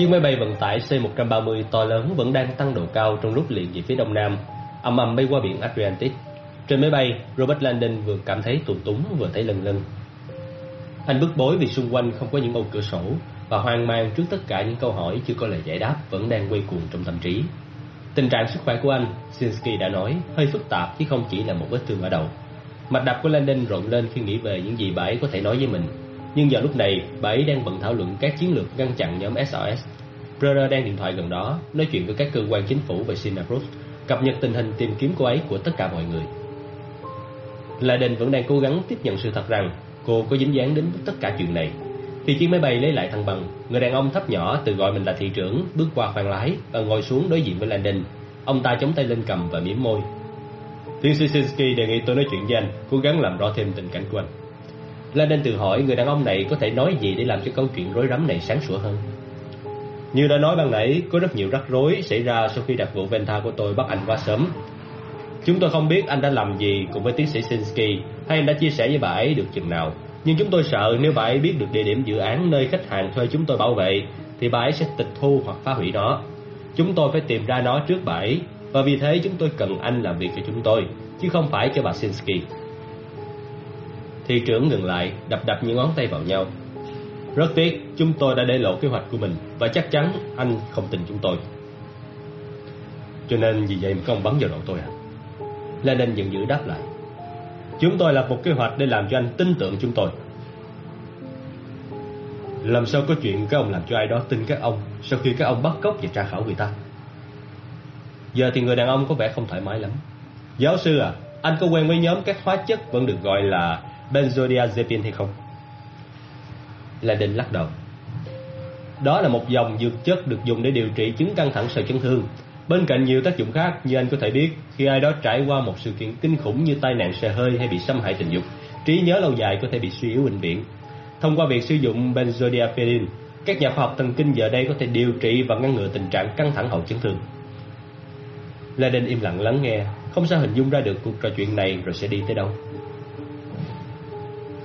Chiếc máy bay vận tải C-130 to lớn vẫn đang tăng độ cao trong lúc liền về phía đông nam, ầm ầm bay qua biển Atlantic. Trên máy bay, Robert Landon vừa cảm thấy tù túng vừa thấy lần lần. Anh bức bối vì xung quanh không có những ô cửa sổ và hoang mang trước tất cả những câu hỏi chưa có lời giải đáp vẫn đang quay cuồng trong tâm trí. Tình trạng sức khỏe của anh, Sinsky đã nói, hơi phức tạp chứ không chỉ là một vết thương ở đầu. Mạch đập của Landon rộn lên khi nghĩ về những gì bà ấy có thể nói với mình. Nhưng giờ lúc này, bà ấy đang bận thảo luận các chiến lược ngăn chặn nhóm SOS. Brother đang điện thoại gần đó, nói chuyện với các cơ quan chính phủ về Sinabrus, cập nhật tình hình tìm kiếm cô ấy của tất cả mọi người. Landon vẫn đang cố gắng tiếp nhận sự thật rằng cô có dính dáng đến tất cả chuyện này. Khi chiếc máy bay lấy lại thăng bằng, người đàn ông thấp nhỏ tự gọi mình là thị trưởng bước qua khoang lái và ngồi xuống đối diện với Landon. Ông ta chống tay lên cầm và mỉm môi. Tiến sĩ Sinsky đề nghị tôi nói chuyện với anh, cố gắng làm rõ thêm tình cảnh của anh. Landon tự hỏi người đàn ông này có thể nói gì để làm cho câu chuyện rối rắm này sáng sủa hơn. Như đã nói ban nãy, có rất nhiều rắc rối xảy ra sau khi đặc vụ Venta của tôi bắt anh quá sớm. Chúng tôi không biết anh đã làm gì cùng với tiến sĩ Sinsky hay anh đã chia sẻ với bà ấy được chừng nào. Nhưng chúng tôi sợ nếu bà ấy biết được địa điểm dự án nơi khách hàng thuê chúng tôi bảo vệ thì bà ấy sẽ tịch thu hoặc phá hủy nó. Chúng tôi phải tìm ra nó trước bà ấy và vì thế chúng tôi cần anh làm việc cho chúng tôi chứ không phải cho bà Sinsky. Thị trưởng ngừng lại, đập đập những ngón tay vào nhau. Rất tiếc, chúng tôi đã để lộ kế hoạch của mình và chắc chắn anh không tin chúng tôi. Cho nên vì vậy mà không bắn vào đầu tôi à? Lenin giận dữ đáp lại. Chúng tôi lập một kế hoạch để làm cho anh tin tưởng chúng tôi. Làm sao có chuyện các ông làm cho ai đó tin các ông sau khi các ông bắt cóc và tra khảo người ta? Giờ thì người đàn ông có vẻ không thoải mái lắm. Giáo sư à, anh có quen với nhóm các hóa chất vẫn được gọi là benzodiazepine hay không? Là định lắc đầu. Đó là một dòng dược chất được dùng để điều trị chứng căng thẳng sau chấn thương. Bên cạnh nhiều tác dụng khác, như anh có thể biết, khi ai đó trải qua một sự kiện kinh khủng như tai nạn xe hơi hay bị xâm hại tình dục, trí nhớ lâu dài có thể bị suy yếu bệnh viện Thông qua việc sử dụng benzodiazepine, các nhà khoa học thần kinh giờ đây có thể điều trị và ngăn ngừa tình trạng căng thẳng hậu chấn thương. Laden im lặng lắng nghe, không sao hình dung ra được cuộc trò chuyện này rồi sẽ đi tới đâu.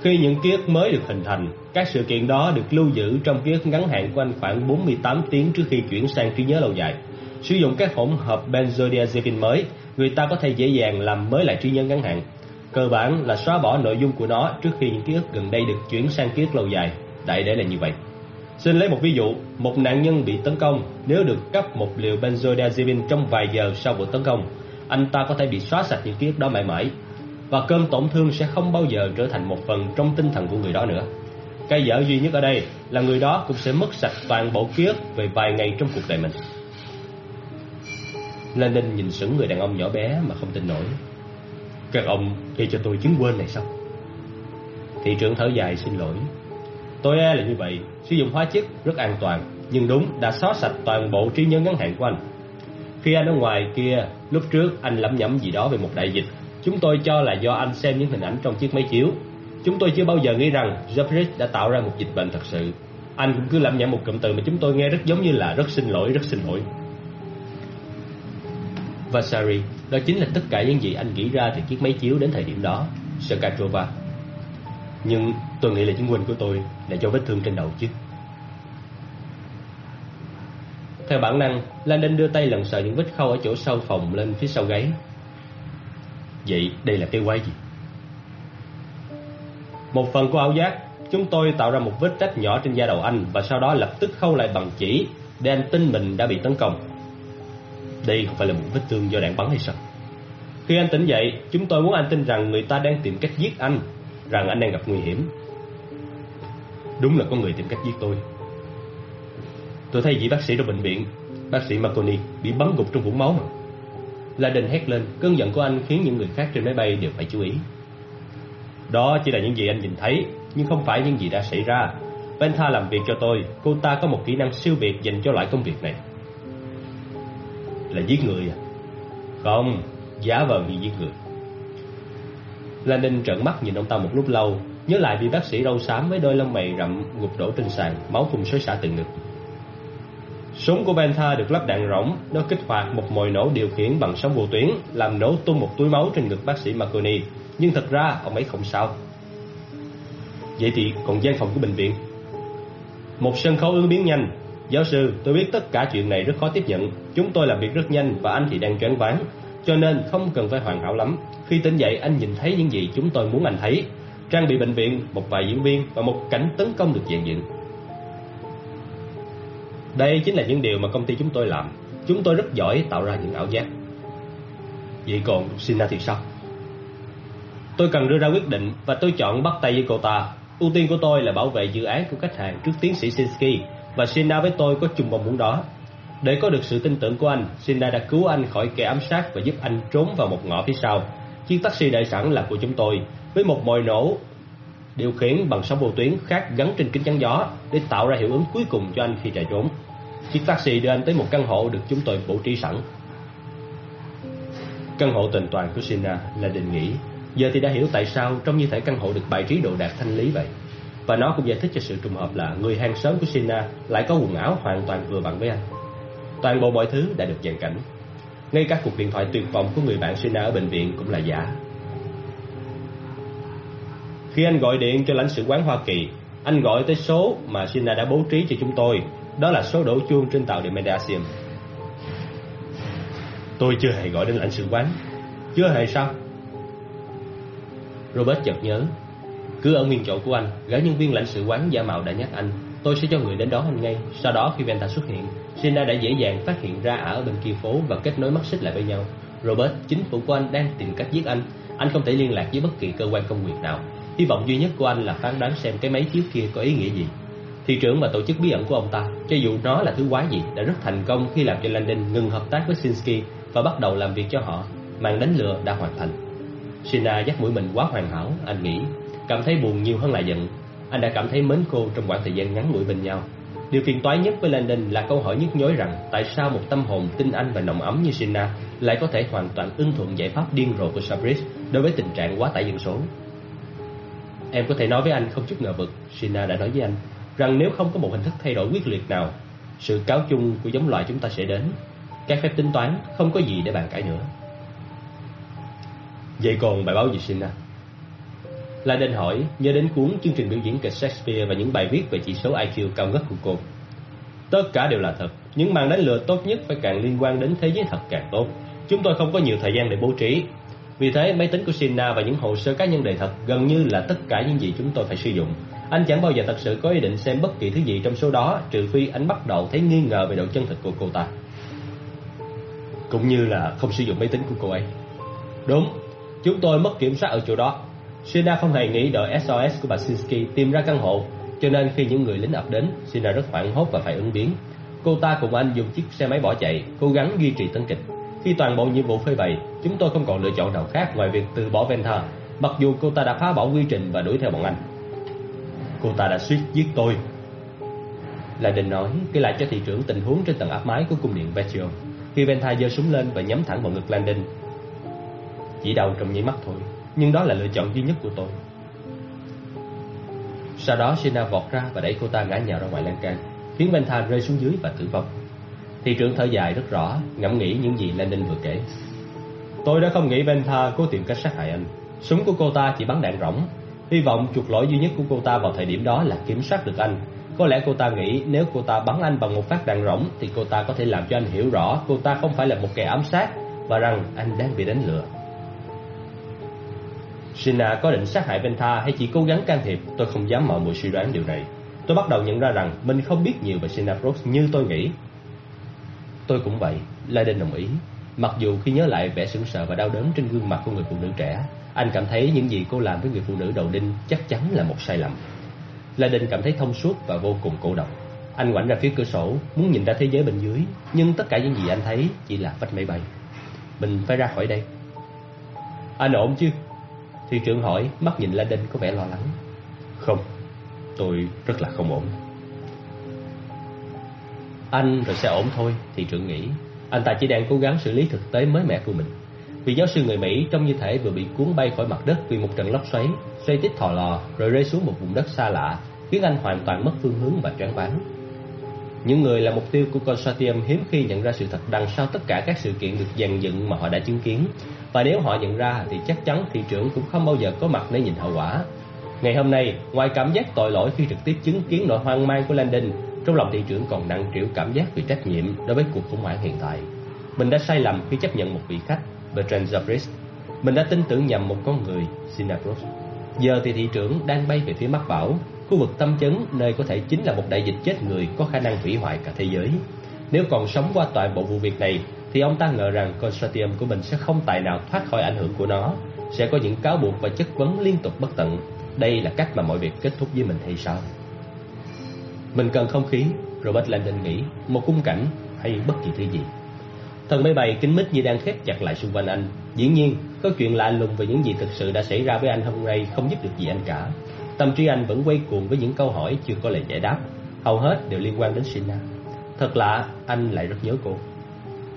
Khi những ký ức mới được hình thành, các sự kiện đó được lưu giữ trong ký ức ngắn hạn của anh khoảng 48 tiếng trước khi chuyển sang trí nhớ lâu dài. Sử dụng các hỗn hợp benzodiazepine mới, người ta có thể dễ dàng làm mới lại trí nhớ ngắn hạn. Cơ bản là xóa bỏ nội dung của nó trước khi những ký ức gần đây được chuyển sang ký ức lâu dài. Đại để là như vậy. Xin lấy một ví dụ, một nạn nhân bị tấn công, nếu được cấp một liều benzodiazepine trong vài giờ sau vụ tấn công, anh ta có thể bị xóa sạch những ký ức đó mãi mãi. Và cơn tổn thương sẽ không bao giờ trở thành một phần trong tinh thần của người đó nữa. Cái dở duy nhất ở đây là người đó cũng sẽ mất sạch toàn bộ ký ức về vài ngày trong cuộc đời mình. Lenin nhìn sững người đàn ông nhỏ bé mà không tin nổi. Các ông thì cho tôi chứng quên này sao? Thị trưởng thở dài xin lỗi. Tôi e là như vậy, sử dụng hóa chất rất an toàn, nhưng đúng đã xóa sạch toàn bộ trí nhớ ngắn hạn của anh. Khi anh ở ngoài kia, lúc trước anh lẩm nhẩm gì đó về một đại dịch, chúng tôi cho là do anh xem những hình ảnh trong chiếc máy chiếu. Chúng tôi chưa bao giờ nghĩ rằng Jeffrey đã tạo ra một dịch bệnh thật sự. Anh cũng cứ lẩm nhẩm một cụm từ mà chúng tôi nghe rất giống như là rất xin lỗi, rất xin lỗi. Vasari, đó chính là tất cả những gì anh nghĩ ra từ chiếc máy chiếu đến thời điểm đó, Sakatrova. Nhưng tôi nghĩ là chứng minh của tôi là do vết thương trên đầu chứ. Theo bản năng, Landon đưa tay lần sờ những vết khâu ở chỗ sau phòng lên phía sau gáy. Vậy đây là cái quái gì? Một phần của ảo giác, chúng tôi tạo ra một vết rách nhỏ trên da đầu anh và sau đó lập tức khâu lại bằng chỉ để anh tin mình đã bị tấn công. Đây không phải là một vết thương do đạn bắn hay sao? Khi anh tỉnh dậy, chúng tôi muốn anh tin rằng người ta đang tìm cách giết anh, rằng anh đang gặp nguy hiểm. Đúng là có người tìm cách giết tôi. Tôi thấy vị bác sĩ trong bệnh viện, bác sĩ Marconi bị bắn gục trong vũng máu mà. La Đình hét lên, cơn giận của anh khiến những người khác trên máy bay đều phải chú ý. Đó chỉ là những gì anh nhìn thấy, nhưng không phải những gì đã xảy ra. Venta làm việc cho tôi, cô ta có một kỹ năng siêu việt dành cho loại công việc này. Là giết người à? Không, giả vờ như giết người. Landon trợn mắt nhìn ông ta một lúc lâu, nhớ lại vị bác sĩ râu xám với đôi lông mày rậm gục đổ trên sàn, máu phun xối xả từ ngực. Súng của Bentha được lắp đạn rỗng, nó kích hoạt một mồi nổ điều khiển bằng sóng vô tuyến, làm nổ tung một túi máu trên ngực bác sĩ Marconi, nhưng thật ra ông ấy không sao. Vậy thì còn gian phòng của bệnh viện? Một sân khấu ứng biến nhanh, Giáo sư, tôi biết tất cả chuyện này rất khó tiếp nhận. Chúng tôi làm việc rất nhanh và anh thì đang choáng váng. Cho nên không cần phải hoàn hảo lắm. Khi tỉnh dậy anh nhìn thấy những gì chúng tôi muốn anh thấy. Trang bị bệnh viện, một vài diễn viên và một cảnh tấn công được dàn dựng. Đây chính là những điều mà công ty chúng tôi làm. Chúng tôi rất giỏi tạo ra những ảo giác. Vậy còn Sina thì sao? Tôi cần đưa ra quyết định và tôi chọn bắt tay với cô ta. Ưu tiên của tôi là bảo vệ dự án của khách hàng trước tiến sĩ Sinsky và Sina với tôi có chung mong muốn đó. Để có được sự tin tưởng của anh, Sina đã cứu anh khỏi kẻ ám sát và giúp anh trốn vào một ngõ phía sau. Chiếc taxi đại sẵn là của chúng tôi, với một mồi nổ điều khiển bằng sóng vô tuyến khác gắn trên kính chắn gió để tạo ra hiệu ứng cuối cùng cho anh khi chạy trốn. Chiếc taxi đưa anh tới một căn hộ được chúng tôi bố trí sẵn. Căn hộ tình toàn của Sina là định nghĩ. Giờ thì đã hiểu tại sao trong như thể căn hộ được bài trí đồ đạc thanh lý vậy. Và nó cũng giải thích cho sự trùng hợp là người hàng xóm của Sina lại có quần áo hoàn toàn vừa vặn với anh. Toàn bộ mọi thứ đã được dàn cảnh. Ngay cả cuộc điện thoại tuyệt vọng của người bạn Sina ở bệnh viện cũng là giả. Khi anh gọi điện cho lãnh sự quán Hoa Kỳ, anh gọi tới số mà Sina đã bố trí cho chúng tôi. Đó là số đổ chuông trên tàu Demedasium Tôi chưa hề gọi đến lãnh sự quán. Chưa hề sao? Robert chợt nhớ. Cứ ở nguyên chỗ của anh, gã nhân viên lãnh sự quán giả mạo đã nhắc anh. Tôi sẽ cho người đến đón anh ngay. Sau đó khi Venta xuất hiện, Sina đã dễ dàng phát hiện ra ở bên kia phố và kết nối mắt xích lại với nhau. Robert, chính phủ của anh đang tìm cách giết anh. Anh không thể liên lạc với bất kỳ cơ quan công quyền nào. Hy vọng duy nhất của anh là phán đoán xem cái máy chiếu kia có ý nghĩa gì. Thị trưởng và tổ chức bí ẩn của ông ta, cho dù nó là thứ quái gì, đã rất thành công khi làm cho Landon ngừng hợp tác với Sinsky và bắt đầu làm việc cho họ. Màn đánh lừa đã hoàn thành. Sina dắt mũi mình quá hoàn hảo, anh nghĩ, cảm thấy buồn nhiều hơn là giận. Anh đã cảm thấy mến cô trong khoảng thời gian ngắn ngủi bên nhau. Điều phiền toái nhất với Landon là câu hỏi nhức nhối rằng tại sao một tâm hồn tinh anh và nồng ấm như Sina lại có thể hoàn toàn ưng thuận giải pháp điên rồ của Sabris đối với tình trạng quá tải dân số. Em có thể nói với anh không chút ngờ vực, Sina đã nói với anh, rằng nếu không có một hình thức thay đổi quyết liệt nào, sự cáo chung của giống loài chúng ta sẽ đến. Các phép tính toán không có gì để bàn cãi nữa. Vậy còn bài báo gì Sina? La Đinh hỏi, nhớ đến cuốn chương trình biểu diễn kịch Shakespeare và những bài viết về chỉ số IQ cao ngất của cô. Tất cả đều là thật, những màn đánh lừa tốt nhất phải càng liên quan đến thế giới thật càng tốt. Chúng tôi không có nhiều thời gian để bố trí. Vì thế, máy tính của Sina và những hồ sơ cá nhân đầy thật gần như là tất cả những gì chúng tôi phải sử dụng. Anh chẳng bao giờ thật sự có ý định xem bất kỳ thứ gì trong số đó trừ phi anh bắt đầu thấy nghi ngờ về độ chân thực của cô ta. Cũng như là không sử dụng máy tính của cô ấy. Đúng, chúng tôi mất kiểm soát ở chỗ đó. Sina không hề nghĩ đợi SOS của bà Sinsky tìm ra căn hộ, cho nên khi những người lính ập đến, Sina rất hoảng hốt và phải ứng biến. Cô ta cùng anh dùng chiếc xe máy bỏ chạy, cố gắng duy trì tấn kịch. Khi toàn bộ nhiệm vụ phơi bày, chúng tôi không còn lựa chọn nào khác ngoài việc từ bỏ Venta, mặc dù cô ta đã phá bỏ quy trình và đuổi theo bọn anh. Cô ta đã suýt giết tôi. Lại định nói, kể lại cho thị trưởng tình huống trên tầng áp mái của cung điện Vecchio. Khi Venta giơ súng lên và nhắm thẳng vào ngực Landin Chỉ đầu trong nháy mắt thôi, nhưng đó là lựa chọn duy nhất của tôi. Sau đó Sina vọt ra và đẩy cô ta ngã nhào ra ngoài lan can, khiến Venta rơi xuống dưới và tử vong. Thị trưởng thở dài rất rõ, ngẫm nghĩ những gì Landin vừa kể. Tôi đã không nghĩ Venta cố tìm cách sát hại anh. Súng của cô ta chỉ bắn đạn rỗng. Hy vọng chuột lỗi duy nhất của cô ta vào thời điểm đó là kiểm soát được anh. Có lẽ cô ta nghĩ nếu cô ta bắn anh bằng một phát đạn rỗng thì cô ta có thể làm cho anh hiểu rõ cô ta không phải là một kẻ ám sát và rằng anh đang bị đánh lừa. Sina có định sát hại Venta hay chỉ cố gắng can thiệp, tôi không dám mạo muội suy đoán điều này. Tôi bắt đầu nhận ra rằng mình không biết nhiều về Sina Brooks như tôi nghĩ. Tôi cũng vậy, Laden đồng ý. Mặc dù khi nhớ lại vẻ sững sờ và đau đớn trên gương mặt của người phụ nữ trẻ, anh cảm thấy những gì cô làm với người phụ nữ đầu đinh chắc chắn là một sai lầm. La đinh cảm thấy thông suốt và vô cùng cổ động. Anh ngoảnh ra phía cửa sổ, muốn nhìn ra thế giới bên dưới, nhưng tất cả những gì anh thấy chỉ là vách máy bay. Mình phải ra khỏi đây. Anh ổn chứ? Thị trưởng hỏi, mắt nhìn La đinh có vẻ lo lắng. Không, tôi rất là không ổn. Anh rồi sẽ ổn thôi, thị trưởng nghĩ. Anh ta chỉ đang cố gắng xử lý thực tế mới mẻ của mình. Vị giáo sư người Mỹ trông như thể vừa bị cuốn bay khỏi mặt đất vì một trận lốc xoáy, xoay tít thò lò rồi rơi xuống một vùng đất xa lạ, khiến anh hoàn toàn mất phương hướng và choáng váng. Những người là mục tiêu của consortium hiếm khi nhận ra sự thật đằng sau tất cả các sự kiện được dàn dựng mà họ đã chứng kiến. Và nếu họ nhận ra thì chắc chắn thị trưởng cũng không bao giờ có mặt để nhìn hậu quả. Ngày hôm nay, ngoài cảm giác tội lỗi khi trực tiếp chứng kiến nỗi hoang mang của Landon, Trong lòng thị trưởng còn nặng trĩu cảm giác về trách nhiệm đối với cuộc khủng hoảng hiện tại. Mình đã sai lầm khi chấp nhận một vị khách, Bertrand Zabris. Mình đã tin tưởng nhầm một con người, Sinapros. Giờ thì thị trưởng đang bay về phía mắt Bảo, khu vực tâm chấn nơi có thể chính là một đại dịch chết người có khả năng hủy hoại cả thế giới. Nếu còn sống qua toàn bộ vụ việc này, thì ông ta ngờ rằng consortium của mình sẽ không tài nào thoát khỏi ảnh hưởng của nó, sẽ có những cáo buộc và chất vấn liên tục bất tận. Đây là cách mà mọi việc kết thúc với mình hay sao? Mình cần không khí, Robert Landon nghĩ, một khung cảnh hay bất kỳ thứ gì. Thần máy bay kính mít như đang khép chặt lại xung quanh anh. Dĩ nhiên, có chuyện lạ lùng về những gì thực sự đã xảy ra với anh hôm nay không giúp được gì anh cả. Tâm trí anh vẫn quay cuồng với những câu hỏi chưa có lời giải đáp, hầu hết đều liên quan đến Sina. Thật lạ, anh lại rất nhớ cô.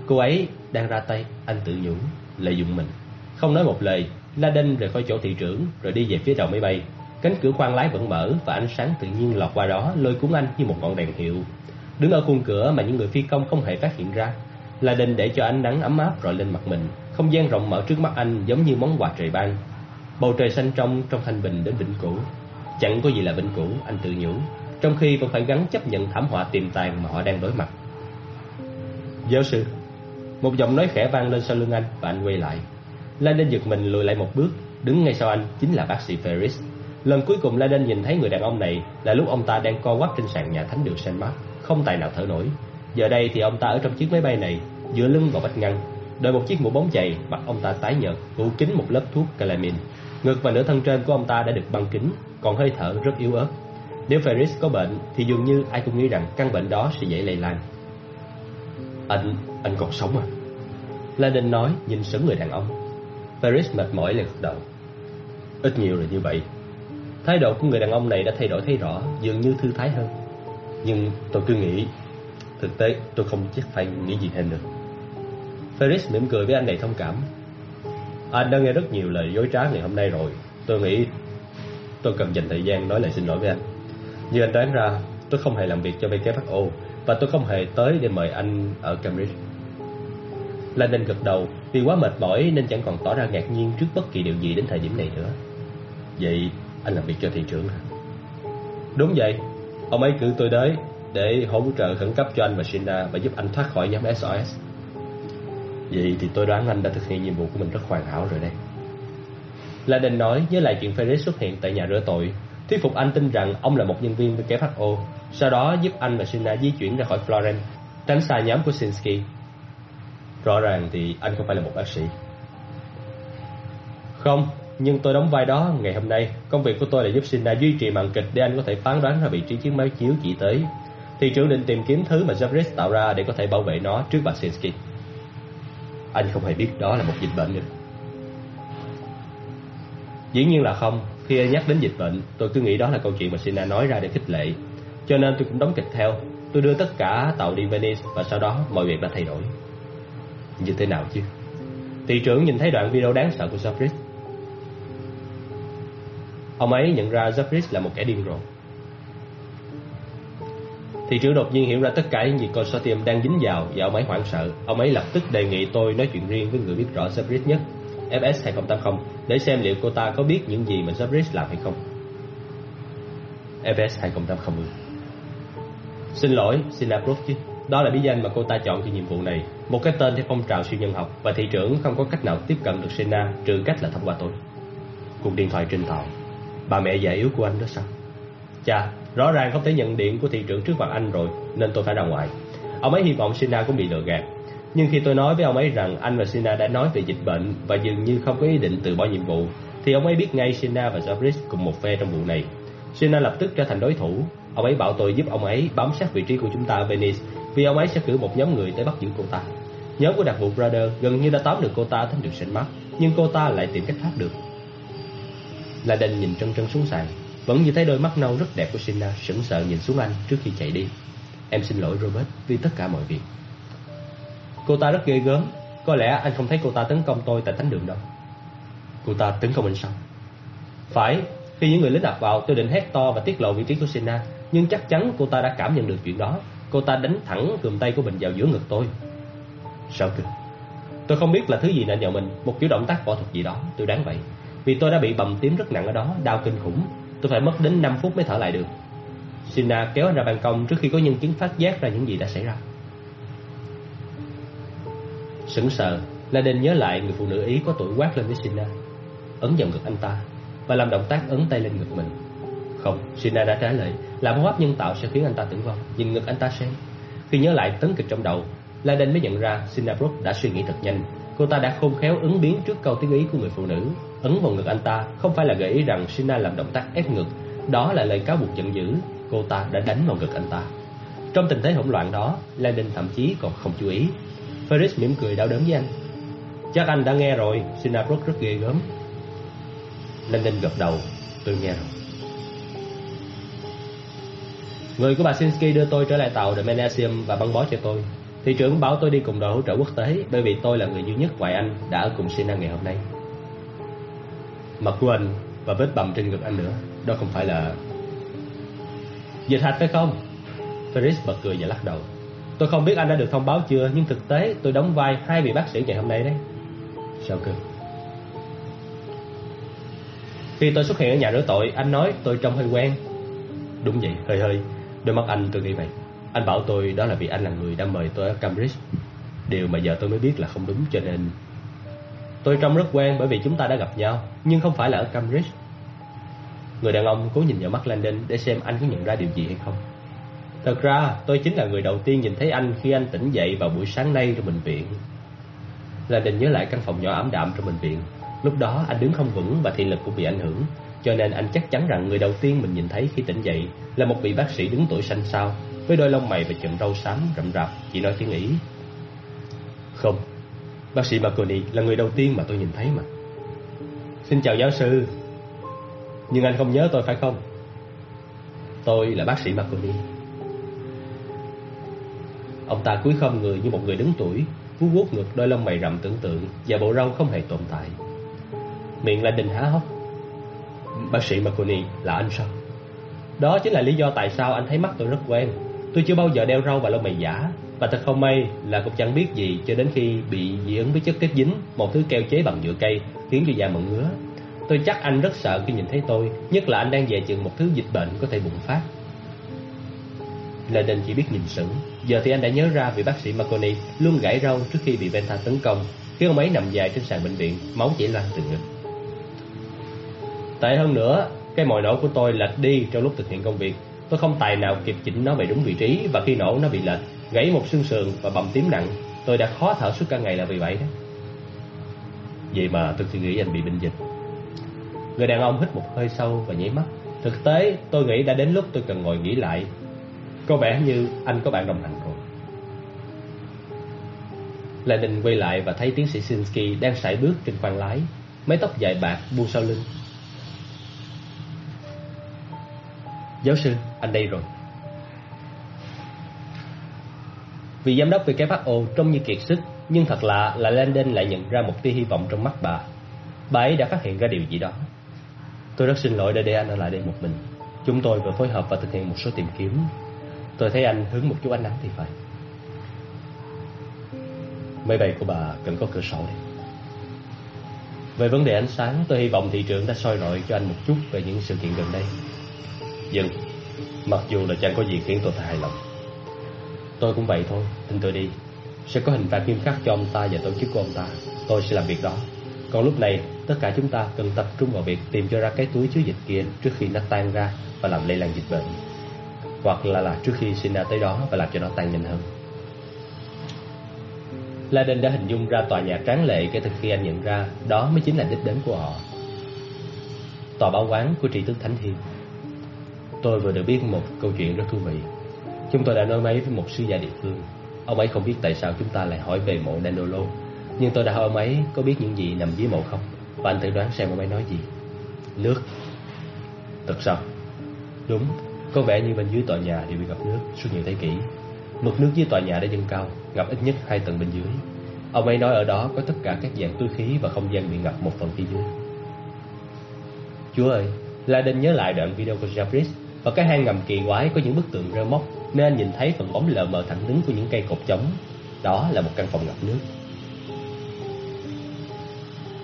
Cô ấy đang ra tay, anh tự nhủ, lợi dụng mình. Không nói một lời, La Đinh rời khỏi chỗ thị trưởng rồi đi về phía đầu máy bay. Cánh cửa khoang lái vẫn mở và ánh sáng tự nhiên lọt qua đó lôi cuốn anh như một ngọn đèn hiệu. Đứng ở khuôn cửa mà những người phi công không hề phát hiện ra, La Đinh để cho ánh nắng ấm áp rọi lên mặt mình. Không gian rộng mở trước mắt anh giống như món quà trời ban. Bầu trời xanh trong trong thanh bình đến vĩnh cửu. Chẳng có gì là vĩnh cửu, anh tự nhủ, trong khi vẫn phải gắng chấp nhận thảm họa tiềm tàng mà họ đang đối mặt. Giáo sư, một giọng nói khẽ vang lên sau lưng anh và anh quay lại. La Đinh giật mình lùi lại một bước, đứng ngay sau anh chính là bác sĩ Ferris. Lần cuối cùng La Đinh nhìn thấy người đàn ông này là lúc ông ta đang co quắp trên sàn nhà thánh đường Saint Mark, không tài nào thở nổi. Giờ đây thì ông ta ở trong chiếc máy bay này, dựa lưng vào vách ngăn, đội một chiếc mũ bóng chày, mặt ông ta tái nhợt, phủ kín một lớp thuốc calamine. Ngực và nửa thân trên của ông ta đã được băng kín, còn hơi thở rất yếu ớt. Nếu Ferris có bệnh thì dường như ai cũng nghĩ rằng căn bệnh đó sẽ dễ lây lan. Anh, anh còn sống à? Landon nói nhìn sững người đàn ông. Ferris mệt mỏi lên gật đầu. Ít nhiều là như vậy. Thái độ của người đàn ông này đã thay đổi thấy rõ, dường như thư thái hơn. Nhưng tôi cứ nghĩ, thực tế tôi không chắc phải nghĩ gì thêm được. Ferris mỉm cười với anh đầy thông cảm. Anh đã nghe rất nhiều lời dối trá ngày hôm nay rồi. Tôi nghĩ tôi cần dành thời gian nói lời xin lỗi với anh. Như anh đoán ra, tôi không hề làm việc cho WHO và tôi không hề tới để mời anh ở Cambridge. Landon gật đầu vì quá mệt mỏi nên chẳng còn tỏ ra ngạc nhiên trước bất kỳ điều gì đến thời điểm này nữa. Vậy anh làm việc cho thị trưởng hả? Đúng vậy, ông ấy cử tôi tới để hỗ trợ khẩn cấp cho anh và Shinda và giúp anh thoát khỏi nhóm SOS. Vậy thì tôi đoán anh đã thực hiện nhiệm vụ của mình rất hoàn hảo rồi đây. Landon nói nhớ lại chuyện Ferris xuất hiện tại nhà rửa tội, thuyết phục anh tin rằng ông là một nhân viên WHO, sau đó giúp anh và Shinda di chuyển ra khỏi Florence, tránh xa nhóm của Sinsky Rõ ràng thì anh không phải là một bác sĩ. Không, nhưng tôi đóng vai đó ngày hôm nay. Công việc của tôi là giúp Sina duy trì màn kịch Để anh có thể phán đoán ra vị trí chiếc máy chiếu chỉ tới. Thị trưởng định tìm kiếm thứ mà Jabris tạo ra Để có thể bảo vệ nó trước bà Anh không hề biết đó là một dịch bệnh nữa. Dĩ nhiên là không. Khi nhắc đến dịch bệnh, Tôi cứ nghĩ đó là câu chuyện mà Sina nói ra để khích lệ. Cho nên tôi cũng đóng kịch theo. Tôi đưa tất cả tàu đi Venice Và sau đó mọi việc đã thay đổi. Như thế nào chứ? Thị trưởng nhìn thấy đoạn video đáng sợ của Jabris. Ông ấy nhận ra Jabris là một kẻ điên rồ. Thị trưởng đột nhiên hiểu ra tất cả những gì consortium đang dính vào Và ông ấy hoảng sợ. Ông ấy lập tức đề nghị tôi nói chuyện riêng với người biết rõ Sabris nhất FS 2080 Để xem liệu cô ta có biết những gì mà Sabris làm hay không. FS 2080 Xin lỗi, xin approve chứ. Đó là bí danh mà cô ta chọn cho nhiệm vụ này. Một cái tên theo phong trào siêu nhân học Và thị trưởng không có cách nào tiếp cận được Sena Trừ cách là thông qua tôi. Cuộc điện thoại trên tàu. Bà mẹ già yếu của anh đó sao? Cha rõ ràng không thể nhận điện của thị trưởng trước mặt anh rồi Nên tôi phải ra ngoài. Ông ấy hy vọng Sina cũng bị lừa gạt. Nhưng khi tôi nói với ông ấy rằng anh và Sina đã nói về dịch bệnh Và dường như không có ý định từ bỏ nhiệm vụ Thì ông ấy biết ngay Sina và Jabris cùng một phe trong vụ này. Sina lập tức trở thành đối thủ. Ông ấy bảo tôi giúp ông ấy bám sát vị trí của chúng ta ở Venice vì ông ấy sẽ cử một nhóm người tới bắt giữ cô ta. Nhóm của đặc vụ Brother gần như đã tóm được cô ta đến được sinh mắt, nhưng cô ta lại tìm cách thoát được. La đành nhìn trân trân xuống sàn, vẫn như thấy đôi mắt nâu rất đẹp của Sina sững sờ nhìn xuống anh trước khi chạy đi. Em xin lỗi Robert vì tất cả mọi việc. Cô ta rất ghê gớm, có lẽ anh không thấy cô ta tấn công tôi tại thánh đường đâu. Cô ta tấn công anh sao? Phải, khi những người lính ập vào, tôi định hét to và tiết lộ vị trí của Sina, nhưng chắc chắn cô ta đã cảm nhận được chuyện đó Cô ta đánh thẳng cườm tay của mình vào giữa ngực tôi Sao cơ Tôi không biết là thứ gì nện vào mình Một kiểu động tác võ thuật gì đó Tôi đoán vậy Vì tôi đã bị bầm tím rất nặng ở đó Đau kinh khủng Tôi phải mất đến 5 phút mới thở lại được Sina kéo anh ra ban công trước khi có nhân chứng phát giác ra những gì đã xảy ra. Sững sờ, Laden nhớ lại người phụ nữ Ý có tuổi quát lên với Sina, ấn vào ngực anh ta và làm động tác ấn tay lên ngực mình. Không, Sina đã trả lời, làm hô hấp nhân tạo sẽ khiến anh ta tử vong. Nhìn ngực anh ta xem. Khi nhớ lại tấn kịch trong đầu, Laden mới nhận ra Sina Brooke đã suy nghĩ thật nhanh. Cô ta đã khôn khéo ứng biến trước câu tiếng ý của người phụ nữ, ấn vào ngực anh ta không phải là gợi ý rằng Sina làm động tác ép ngực, đó là lời cáo buộc giận dữ. Cô ta đã đánh vào ngực anh ta. Trong tình thế hỗn loạn đó, Landon thậm chí còn không chú ý. Ferris mỉm cười đau đớn với anh. Chắc anh đã nghe rồi, Sina rất rất ghê gớm. Landon gật đầu, tôi nghe rồi. Người của bà Sinsky đưa tôi trở lại tàu The Menasium và băng bó cho tôi. Thị trưởng bảo tôi đi cùng đội hỗ trợ quốc tế bởi vì tôi là người duy nhất ngoài anh đã ở cùng Sina ngày hôm nay. Mặt của anh và vết bầm trên ngực anh nữa, đó không phải là... Dịch hạch phải không? Ferris bật cười và lắc đầu. Tôi không biết anh đã được thông báo chưa, nhưng thực tế tôi đóng vai hai vị bác sĩ ngày hôm nay đấy. Sao cơ? Khi tôi xuất hiện ở nhà rửa tội, anh nói tôi trông hơi quen. Đúng vậy, hơi hơi. Đôi mắt anh tôi nghĩ vậy. Anh bảo tôi đó là vì anh là người đã mời tôi ở Cambridge. Điều mà giờ tôi mới biết là không đúng cho nên... Tôi trông rất quen bởi vì chúng ta đã gặp nhau, nhưng không phải là ở Cambridge. Người đàn ông cố nhìn vào mắt Landon để xem anh có nhận ra điều gì hay không. Thật ra tôi chính là người đầu tiên nhìn thấy anh khi anh tỉnh dậy vào buổi sáng nay trong bệnh viện. Landon nhớ lại căn phòng nhỏ ẩm đạm trong bệnh viện. Lúc đó anh đứng không vững và thị lực cũng bị ảnh hưởng, cho nên anh chắc chắn rằng người đầu tiên mình nhìn thấy khi tỉnh dậy là một vị bác sĩ đứng tuổi xanh xao, với đôi lông mày và chậm râu xám rậm rạp, chỉ nói tiếng Ý. Không, bác sĩ Marconi là người đầu tiên mà tôi nhìn thấy mà. Xin chào giáo sư. Nhưng anh không nhớ tôi phải không? Tôi là bác sĩ Marconi. Ông ta cúi khom người như một người đứng tuổi, vuốt vuốt ngực đôi lông mày rậm tưởng tượng và bộ râu không hề tồn tại. Miệng là đình há hốc. Bác sĩ Marconi là anh sao? Đó chính là lý do tại sao anh thấy mắt tôi rất quen. Tôi chưa bao giờ đeo râu và lông mày giả, và thật không may là cũng chẳng biết gì cho đến khi bị dị ứng với chất kết dính, một thứ keo chế bằng nhựa cây, khiến cho da mẩn ngứa. Tôi chắc anh rất sợ khi nhìn thấy tôi, nhất là anh đang dè chừng một thứ dịch bệnh có thể bùng phát. Lê Đình chỉ biết nhìn sững Giờ thì anh đã nhớ ra vị bác sĩ Marconi Luôn gãy râu trước khi bị Venta tấn công Khi ông ấy nằm dài trên sàn bệnh viện Máu chảy loang từ ngực Tệ hơn nữa Cái mồi nổ của tôi lệch đi trong lúc thực hiện công việc Tôi không tài nào kịp chỉnh nó về đúng vị trí Và khi nổ nó bị lệch Gãy một xương sườn và bầm tím nặng. Tôi đã khó thở suốt cả ngày là vì vậy đó. Vậy mà tôi suy nghĩ anh bị bệnh dịch. Người đàn ông hít một hơi sâu và nhảy mắt. Thực tế tôi nghĩ đã đến lúc tôi cần ngồi nghĩ lại. Có vẻ như anh có bạn đồng hành rồi. Lê Đình quay lại và thấy tiến sĩ Sinsky đang sải bước trên khoang lái Mái tóc dài bạc buông sau lưng. Giáo sư, anh đây rồi. Vì giám đốc WHO trông như kiệt sức, Nhưng thật lạ là Landon lại nhận ra một tia hy vọng trong mắt bà. Bà ấy đã phát hiện ra điều gì đó. Tôi rất xin lỗi đã để anh ở lại đây một mình. Chúng tôi vừa phối hợp và thực hiện một số tìm kiếm. Tôi thấy anh hướng một chút ánh nắng thì phải. Máy bay của bà cần có cửa sổ đi Về vấn đề ánh sáng, Tôi hy vọng thị trường đã soi rọi cho anh một chút Về những sự kiện gần đây. Dừng Mặc dù là chẳng có gì khiến tôi phải hài lòng. Tôi cũng vậy thôi, Tin tôi đi Sẽ có hình phạt nghiêm khắc cho ông ta và tổ chức của ông ta Tôi sẽ làm việc đó Còn lúc này, tất cả chúng ta cần tập trung vào việc Tìm cho ra cái túi chứa dịch kia Trước khi nó tan ra và làm lây lan dịch bệnh hoặc là là trước khi Sina tới đó và làm cho nó tan nhanh hơn. Laden đã hình dung ra tòa nhà tráng lệ kể từ khi anh nhận ra đó mới chính là đích đến của họ. Tòa báo quán của tri thức Thánh Thiên. Tôi vừa được biết một câu chuyện rất thú vị. Chúng tôi đã nói máy với một sư gia địa phương. Ông ấy không biết tại sao chúng ta lại hỏi về mộ Nanolo, nhưng tôi đã hỏi ông ấy có biết những gì nằm dưới mộ không, và anh thử đoán xem ông ấy nói gì. Nước. Thật sao? Đúng, có vẻ như bên dưới tòa nhà đều bị ngập nước suốt nhiều thế kỷ. Mực nước dưới tòa nhà đã dâng cao, ngập ít nhất hai tầng bên dưới. Ông ấy nói ở đó có tất cả các dạng túi khí và không gian bị ngập một phần phía dưới. Chúa ơi, Laden nhớ lại đoạn video của Jabris và cái hang ngầm kỳ quái có những bức tượng rơ móc nên anh nhìn thấy phần bóng lờ mờ thẳng đứng của những cây cột chống. Đó là một căn phòng ngập nước.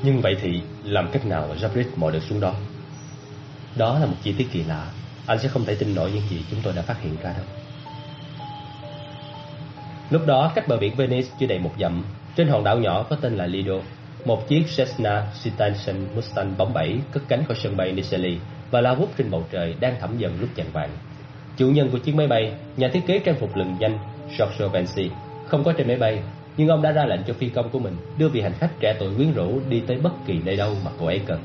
Nhưng vậy thì làm cách nào Jabrit mò được xuống đó? Đó là một chi tiết kỳ lạ Anh sẽ không thể tin nổi những gì chúng tôi đã phát hiện ra đâu. Lúc đó, cách bờ biển Venice chưa đầy một dặm, trên hòn đảo nhỏ có tên là Lido, một chiếc Cessna Citation Mustang bóng bẩy cất cánh khỏi sân bay Nicelli và lao vút trên bầu trời đang thẳm dần lúc chạng vàng. Chủ nhân của chiếc máy bay, nhà thiết kế trang phục lừng danh George Vancy, không có trên máy bay, nhưng ông đã ra lệnh cho phi công của mình đưa vị hành khách trẻ tuổi quyến rũ đi tới bất kỳ nơi đâu mà cô ấy cần.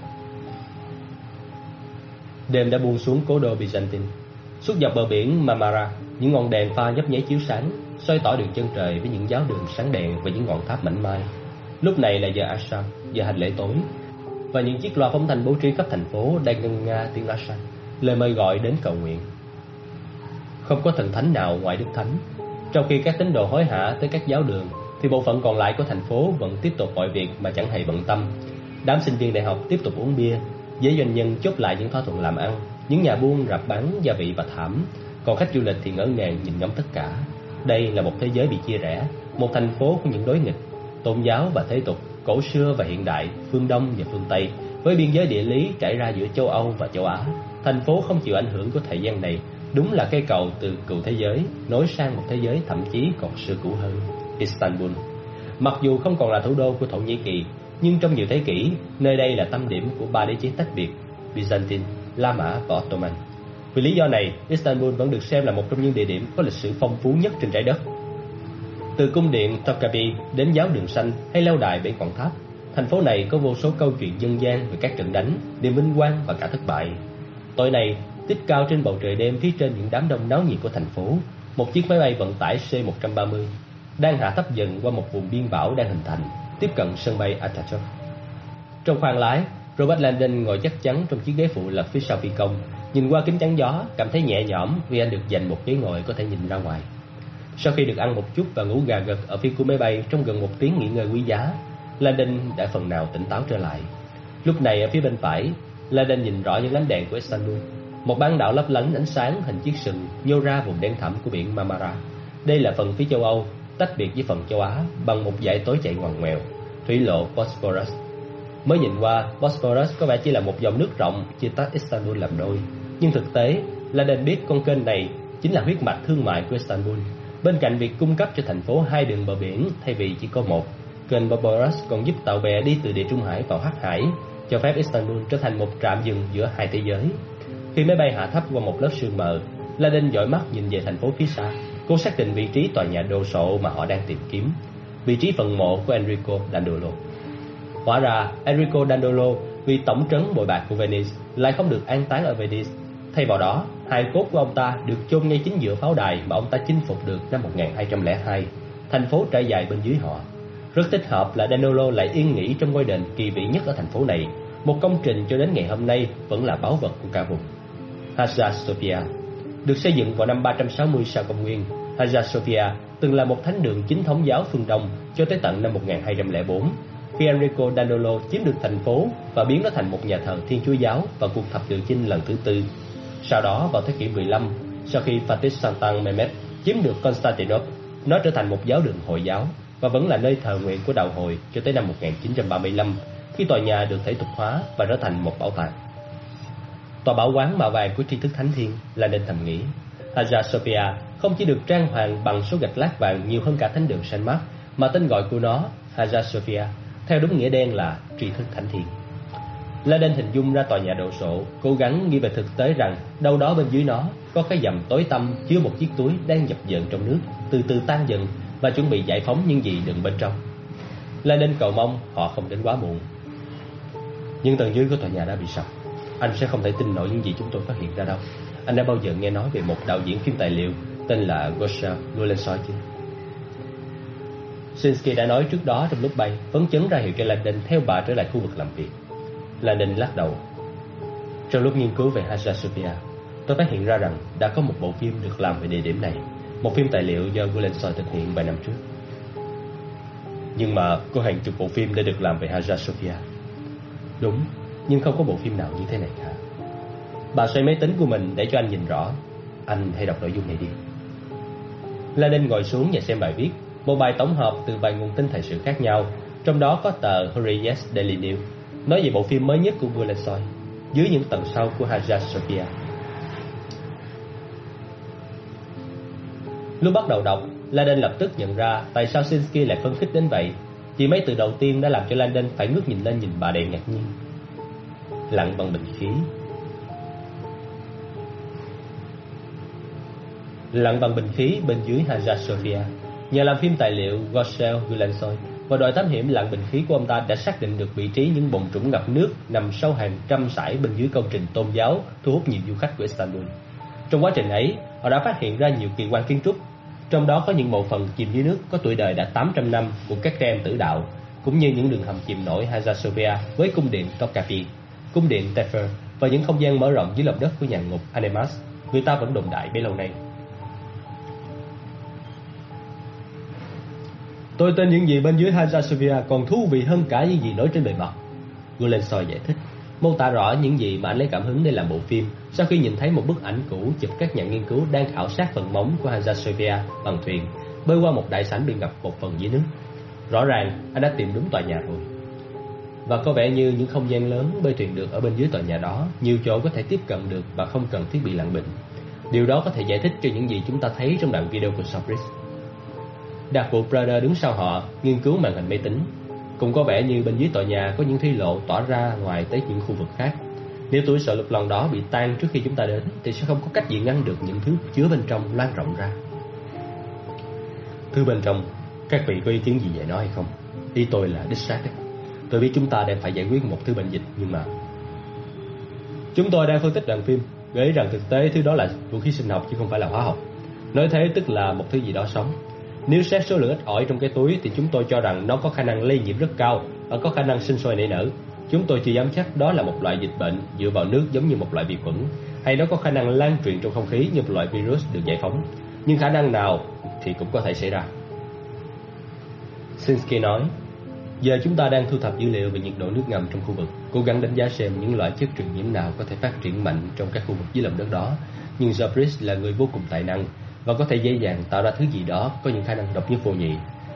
Đêm đã buông xuống cố đô Byzantine. Suốt dọc bờ biển Marmara, những ngọn đèn pha nhấp nháy chiếu sáng, soi tỏ đường chân trời với những giáo đường sáng đèn và những ngọn tháp mảnh mai. Lúc này là giờ Asham, giờ hành lễ tối, và những chiếc loa phóng thanh bố trí khắp thành phố đang ngân nga tiếng Asham, lời mời gọi đến cầu nguyện. Không có thần thánh nào ngoài Đức Thánh. Trong khi các tín đồ hối hả tới các giáo đường, thì bộ phận còn lại của thành phố vẫn tiếp tục mọi việc mà chẳng hề bận tâm. Đám sinh viên đại học tiếp tục uống bia, giới doanh nhân chốt lại những thỏa thuận làm ăn, những nhà buôn rạp bán gia vị và thảm, còn khách du lịch thì ngỡ ngàng nhìn ngắm tất cả. Đây là một thế giới bị chia rẽ, một thành phố của những đối nghịch, tôn giáo và thế tục, cổ xưa và hiện đại, phương Đông và phương Tây, với biên giới địa lý trải ra giữa châu Âu và châu Á. Thành phố không chịu ảnh hưởng của thời gian này, đúng là cây cầu từ cựu thế giới nối sang một thế giới thậm chí còn xưa cũ hơn, Istanbul. Mặc dù không còn là thủ đô của Thổ Nhĩ Kỳ, nhưng trong nhiều thế kỷ, nơi đây là tâm điểm của ba đế chế tách biệt, Byzantine, La Mã và Ottoman. Vì lý do này, Istanbul vẫn được xem là một trong những địa điểm có lịch sử phong phú nhất trên trái đất. Từ cung điện Topkapi đến giáo đường xanh hay lâu đài bên quảng tháp, thành phố này có vô số câu chuyện dân gian về các trận đánh, niềm vinh quang và cả thất bại. Tối nay, tích cao trên bầu trời đêm phía trên những đám đông náo nhiệt của thành phố, một chiếc máy bay vận tải C-130 đang hạ thấp dần qua một vùng biên bão đang hình thành, tiếp cận sân bay Atatürk. Trong khoang lái, Robert Landon ngồi chắc chắn trong chiếc ghế phụ lật phía sau phi công, nhìn qua kính chắn gió, cảm thấy nhẹ nhõm vì anh được dành một ghế ngồi có thể nhìn ra ngoài. Sau khi được ăn một chút và ngủ gà gật ở phía của máy bay trong gần một tiếng nghỉ ngơi quý giá, Landon đã phần nào tỉnh táo trở lại. Lúc này ở phía bên phải, Landon nhìn rõ những ánh đèn của Istanbul. Một bán đảo lấp lánh ánh sáng hình chiếc sừng nhô ra vùng đen thẳm của biển Marmara. Đây là phần phía châu Âu, tách biệt với phần châu Á bằng một dải tối chạy ngoằn ngoèo, thủy lộ Bosphorus. Mới nhìn qua, Bosphorus có vẻ chỉ là một dòng nước rộng chia tách Istanbul làm đôi. Nhưng thực tế, là nên biết con kênh này chính là huyết mạch thương mại của Istanbul. Bên cạnh việc cung cấp cho thành phố hai đường bờ biển thay vì chỉ có một, kênh Bosphorus còn giúp tàu bè đi từ địa Trung Hải vào Hắc Hải, cho phép Istanbul trở thành một trạm dừng giữa hai thế giới. Khi máy bay hạ thấp qua một lớp sương mờ, Laden dõi mắt nhìn về thành phố phía xa, cố xác định vị trí tòa nhà đồ sộ mà họ đang tìm kiếm, vị trí phần mộ của Enrico Dandolo. Hóa ra, Enrico Dandolo vì tổng trấn bội bạc của Venice lại không được an táng ở Venice. Thay vào đó, hài cốt của ông ta được chôn ngay chính giữa pháo đài mà ông ta chinh phục được năm 1202. Thành phố trải dài bên dưới họ. Rất thích hợp là Dandolo lại yên nghỉ trong ngôi đền kỳ vĩ nhất ở thành phố này, một công trình cho đến ngày hôm nay vẫn là báu vật của cả vùng. Hagia Sophia được xây dựng vào năm 360 sau công nguyên. Hagia Sophia từng là một thánh đường chính thống giáo phương Đông cho tới tận năm 1204 khi Enrico Dandolo chiếm được thành phố và biến nó thành một nhà thờ Thiên Chúa giáo vào cuộc thập tự chinh lần thứ tư. Sau đó vào thế kỷ 15, sau khi Fatih Sultan Mehmed chiếm được Constantinople, nó trở thành một giáo đường Hồi giáo và vẫn là nơi thờ nguyện của đạo hồi cho tới năm 1935 khi tòa nhà được thể tục hóa và trở thành một bảo tàng. Tòa bảo quán mạ vàng của tri thức thánh thiên là nên thầm nghĩ. Hagia Sophia không chỉ được trang hoàng bằng số gạch lát vàng nhiều hơn cả thánh đường Saint Mark, mà tên gọi của nó, Hagia Sophia, theo đúng nghĩa đen là tri thức thánh thiên. La Đen hình dung ra tòa nhà đồ sộ, cố gắng nghĩ về thực tế rằng đâu đó bên dưới nó có cái dầm tối tăm chứa một chiếc túi đang dập dờn trong nước, từ từ tan dần và chuẩn bị giải phóng những gì đựng bên trong. La Đen cầu mong họ không đến quá muộn. Nhưng tầng dưới của tòa nhà đã bị sập. Anh sẽ không thể tin nổi những gì chúng tôi phát hiện ra đâu. Anh đã bao giờ nghe nói về một đạo diễn phim tài liệu tên là Gosha Lulensoy chưa? Shinsky đã nói trước đó trong lúc bay, phấn chấn ra hiệu cho Landon theo bà trở lại khu vực làm việc. Landon lắc đầu. Trong lúc nghiên cứu về Hagia Sophia, tôi phát hiện ra rằng đã có một bộ phim được làm về địa điểm này, một phim tài liệu do Gulensoy thực hiện vài năm trước. Nhưng mà có hàng chục bộ phim đã được làm về Hagia Sophia. Đúng, nhưng không có bộ phim nào như thế này cả. Bà xoay máy tính của mình để cho anh nhìn rõ. Anh hãy đọc nội dung này đi. La ngồi xuống và xem bài viết. Một bài tổng hợp từ vài nguồn tin thời sự khác nhau. Trong đó có tờ Hurriyet Daily News. Nói về bộ phim mới nhất của Bulesoy Dưới những tầng sau của Hagia Sophia. Lúc bắt đầu đọc Landon lập tức nhận ra Tại sao Sinsky lại phân khích đến vậy. Chỉ mấy từ đầu tiên đã làm cho Landon phải ngước nhìn lên nhìn bà đầy ngạc nhiên. Lặng bằng bình khí. Lặng bằng bình khí bên dưới Hagia Sophia. nhà làm phim tài liệu Gossel Gulensoy và đội thám hiểm lặn bình khí của ông ta đã xác định được vị trí những bồn trũng ngập nước nằm sâu hàng trăm sải bên dưới công trình tôn giáo thu hút nhiều du khách của Istanbul. Trong quá trình ấy, họ đã phát hiện ra nhiều kỳ quan kiến trúc, trong đó có những mộ phần chìm dưới nước có tuổi đời đã 800 năm của các trẻ em tử đạo, cũng như những đường hầm chìm nổi Hagia Sophia với cung điện Topkapi, cung điện Tefer và những không gian mở rộng dưới lòng đất của nhà ngục Anemas, người ta vẫn đồn đại bấy lâu nay. Tôi tin những gì bên dưới Hagia Sophia còn thú vị hơn cả những gì nói trên bề mặt. Gulensoy giải thích, mô tả rõ những gì mà anh lấy cảm hứng để làm bộ phim sau khi nhìn thấy một bức ảnh cũ chụp các nhà nghiên cứu đang khảo sát phần móng của Hagia Sophia bằng thuyền bơi qua một đại sảnh bị ngập một phần dưới nước. Rõ ràng anh đã tìm đúng tòa nhà rồi. Và có vẻ như những không gian lớn bơi thuyền được ở bên dưới tòa nhà đó, nhiều chỗ có thể tiếp cận được và không cần thiết bị lặn bình. Điều đó có thể giải thích cho những gì chúng ta thấy trong đoạn video của Sobris. Đặc vụ Prader đứng sau họ, nghiên cứu màn hình máy tính. Cũng có vẻ như bên dưới tòa nhà có những thi lộ tỏa ra ngoài tới những khu vực khác. Nếu túi sợ lục lần đó bị tan trước khi chúng ta đến, thì sẽ không có cách gì ngăn được những thứ chứa bên trong lan rộng ra. Thứ bên trong, các vị có ý kiến gì về nó hay không? Ý tôi là distract đấy. Tôi biết chúng ta đang phải giải quyết một thứ bệnh dịch, nhưng mà... Chúng tôi đang phân tích đoạn phim, gợi ý rằng thực tế thứ đó là vũ khí sinh học chứ không phải là hóa học. Nói thế tức là một thứ gì đó sống nếu xét số lượng ít ỏi trong cái túi thì chúng tôi cho rằng nó có khả năng lây nhiễm rất cao và có khả năng sinh sôi nảy nở. Chúng tôi chưa dám chắc đó là một loại dịch bệnh dựa vào nước giống như một loại vi khuẩn hay nó có khả năng lan truyền trong không khí như một loại virus được giải phóng. Nhưng khả năng nào thì cũng có thể xảy ra. Sinsky nói, giờ chúng ta đang thu thập dữ liệu về nhiệt độ nước ngầm trong khu vực, cố gắng đánh giá xem những loại chất truyền nhiễm nào có thể phát triển mạnh trong các khu vực dưới lòng đất đó. Nhưng Zabris là người vô cùng tài năng và có thể dễ dàng tạo ra thứ gì đó có những khả năng độc nhất vô nhị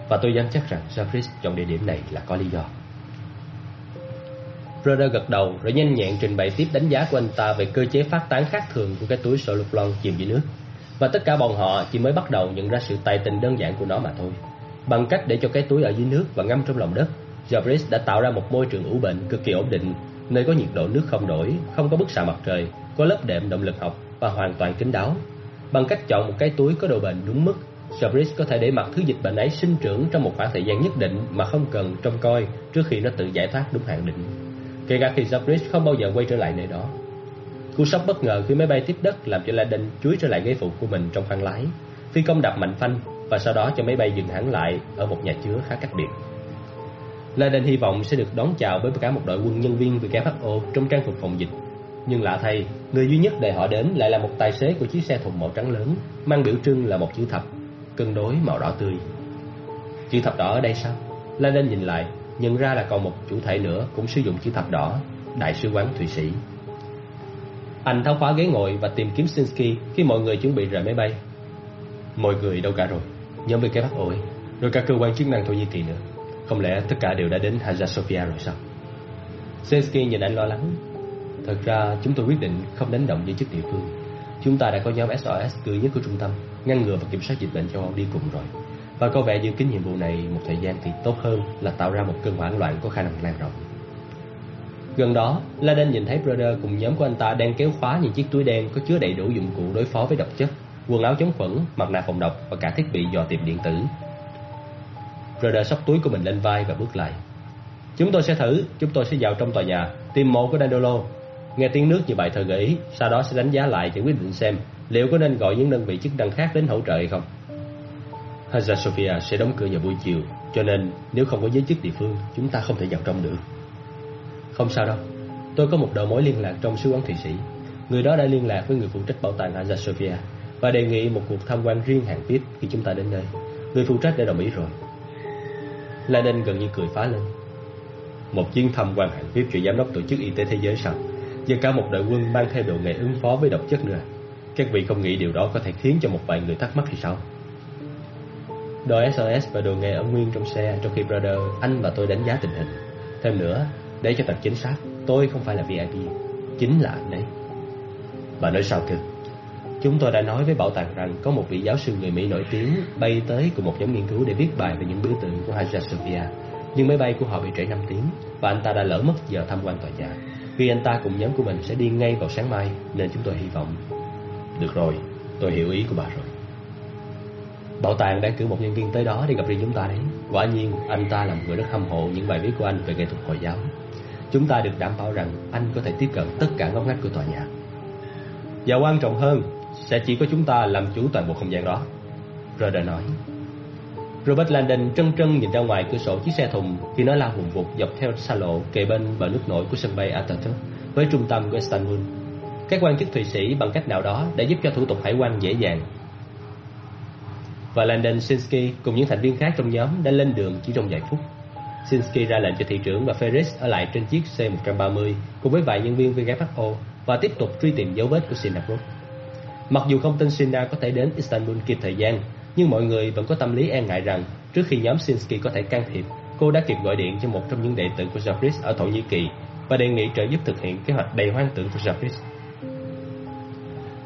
và tôi dám chắc rằng Zabris chọn địa điểm này là có lý do. Brother gật đầu rồi nhanh nhẹn trình bày tiếp đánh giá của anh ta về cơ chế phát tán khác thường của cái túi soluflon chìm dưới nước. Và tất cả bọn họ chỉ mới bắt đầu nhận ra sự tài tình đơn giản của nó mà thôi. Bằng cách để cho cái túi ở dưới nước và ngâm trong lòng đất, Jabris đã tạo ra một môi trường ủ bệnh cực kỳ ổn định, nơi có nhiệt độ nước không đổi, không có bức xạ mặt trời, có lớp đệm động lực học và hoàn toàn kín đáo. Bằng cách chọn một cái túi có độ bền đúng mức, Jabris có thể để mặc thứ dịch bệnh ấy sinh trưởng trong một khoảng thời gian nhất định mà không cần trông coi trước khi nó tự giải thoát đúng hạn định. Kể cả khi Jabris không bao giờ quay trở lại nơi đó. Cú sốc bất ngờ khi máy bay tiếp đất làm cho Laden chuối trở lại ghế phụ của mình trong khoang lái. Phi công đạp mạnh phanh và sau đó cho máy bay dừng hẳn lại ở một nhà chứa khá cách biệt. Landon hy vọng sẽ được đón chào với cả một đội quân nhân viên WHO trong trang phục phòng dịch nhưng lạ thay, người duy nhất để họ đến lại là một tài xế của chiếc xe thùng màu trắng lớn, mang biểu trưng là một chữ thập, cân đối màu đỏ tươi. Chữ thập đỏ ở đây sao? Lan nhìn lại, nhận ra là còn một chủ thể nữa cũng sử dụng chữ thập đỏ, đại sứ quán Thụy Sĩ. Anh tháo khóa ghế ngồi và tìm kiếm Sinsky khi mọi người chuẩn bị rời máy bay. Mọi người đâu cả rồi? Nhóm WHO rồi cả cơ quan chức năng Thổ Nhĩ Kỳ nữa. Không lẽ tất cả đều đã đến Hagia Sophia rồi sao? Sinsky nhìn anh lo lắng, Thật ra chúng tôi quyết định không đánh động giới chức địa phương. Chúng ta đã có nhóm SOS cử nhất của trung tâm ngăn ngừa và kiểm soát dịch bệnh châu Âu đi cùng rồi. Và có vẻ giữ kín nhiệm vụ này một thời gian thì tốt hơn là tạo ra một cơn hoảng loạn có khả năng lan rộng. Gần đó, Laden nhìn thấy Brother cùng nhóm của anh ta đang kéo khóa những chiếc túi đen có chứa đầy đủ dụng cụ đối phó với độc chất, quần áo chống khuẩn, mặt nạ phòng độc và cả thiết bị dò tìm điện tử. Brother sóc túi của mình lên vai và bước lại. Chúng tôi sẽ thử, chúng tôi sẽ vào trong tòa nhà, tìm mộ của Dandolo Nghe tiếng nước như vậy thời gợi ý, sau đó sẽ đánh giá lại để quyết định xem liệu có nên gọi những đơn vị chức năng khác đến hỗ trợ hay không. Hagia Sophia sẽ đóng cửa vào buổi chiều, cho nên nếu không có giới chức địa phương, chúng ta không thể vào trong được. Không sao đâu, tôi có một đầu mối liên lạc trong sứ quán Thụy Sĩ. Người đó đã liên lạc với người phụ trách bảo tàng Hagia Sophia và đề nghị một cuộc tham quan riêng hàng tiếp khi chúng ta đến nơi. Người phụ trách đã đồng ý rồi. Lenin gần như cười phá lên. Một chuyến tham quan hàng tiếp cho giám đốc tổ chức y tế thế giới sao? và cả một đội quân mang theo đồ nghề ứng phó với độc chất nữa. Các vị không nghĩ điều đó có thể khiến cho một vài người thắc mắc thì sao? Đội SOS và đồ nghề ở nguyên trong xe trong khi Brother, anh và tôi đánh giá tình hình. Thêm nữa, để cho thật chính xác, tôi không phải là VIP, chính là anh đấy. Bà nói sao kìa? Chúng tôi đã nói với bảo tàng rằng có một vị giáo sư người Mỹ nổi tiếng bay tới cùng một nhóm nghiên cứu để viết bài về những biểu tượng của Hagia Sophia. Nhưng máy bay của họ bị trễ 5 tiếng và anh ta đã lỡ mất giờ tham quan tòa nhà. Vì anh ta cùng nhóm của mình sẽ đi ngay vào sáng mai nên chúng tôi hy vọng. Được rồi, tôi hiểu ý của bà rồi. Bảo tàng đã cử một nhân viên tới đó để gặp riêng chúng ta đấy. Quả nhiên, anh ta là một người rất hâm mộ những bài viết của anh về nghệ thuật Hồi giáo. Chúng ta được đảm bảo rằng anh có thể tiếp cận tất cả ngóc ngách của tòa nhà. Và quan trọng hơn, sẽ chỉ có chúng ta làm chủ toàn bộ không gian đó. Roder nói. Robert Landon trân trân nhìn ra ngoài cửa sổ chiếc xe thùng khi nó lao hùng vụt dọc theo xa lộ kề bên bờ nước nổi của sân bay Atatürk với trung tâm của Istanbul. Các quan chức Thụy Sĩ bằng cách nào đó đã giúp cho thủ tục hải quan dễ dàng. Và Landon Sinsky cùng những thành viên khác trong nhóm đã lên đường chỉ trong vài phút. Sinsky ra lệnh cho thị trưởng và Ferris ở lại trên chiếc C-130 cùng với vài nhân viên WHO và tiếp tục truy tìm dấu vết của Singapore. Mặc dù không tin Sina có thể đến Istanbul kịp thời gian, nhưng mọi người vẫn có tâm lý e ngại rằng trước khi nhóm Sinsky có thể can thiệp, cô đã kịp gọi điện cho một trong những đệ tử của Jafris ở Thổ Nhĩ Kỳ và đề nghị trợ giúp thực hiện kế hoạch đầy hoang tưởng của Jafris.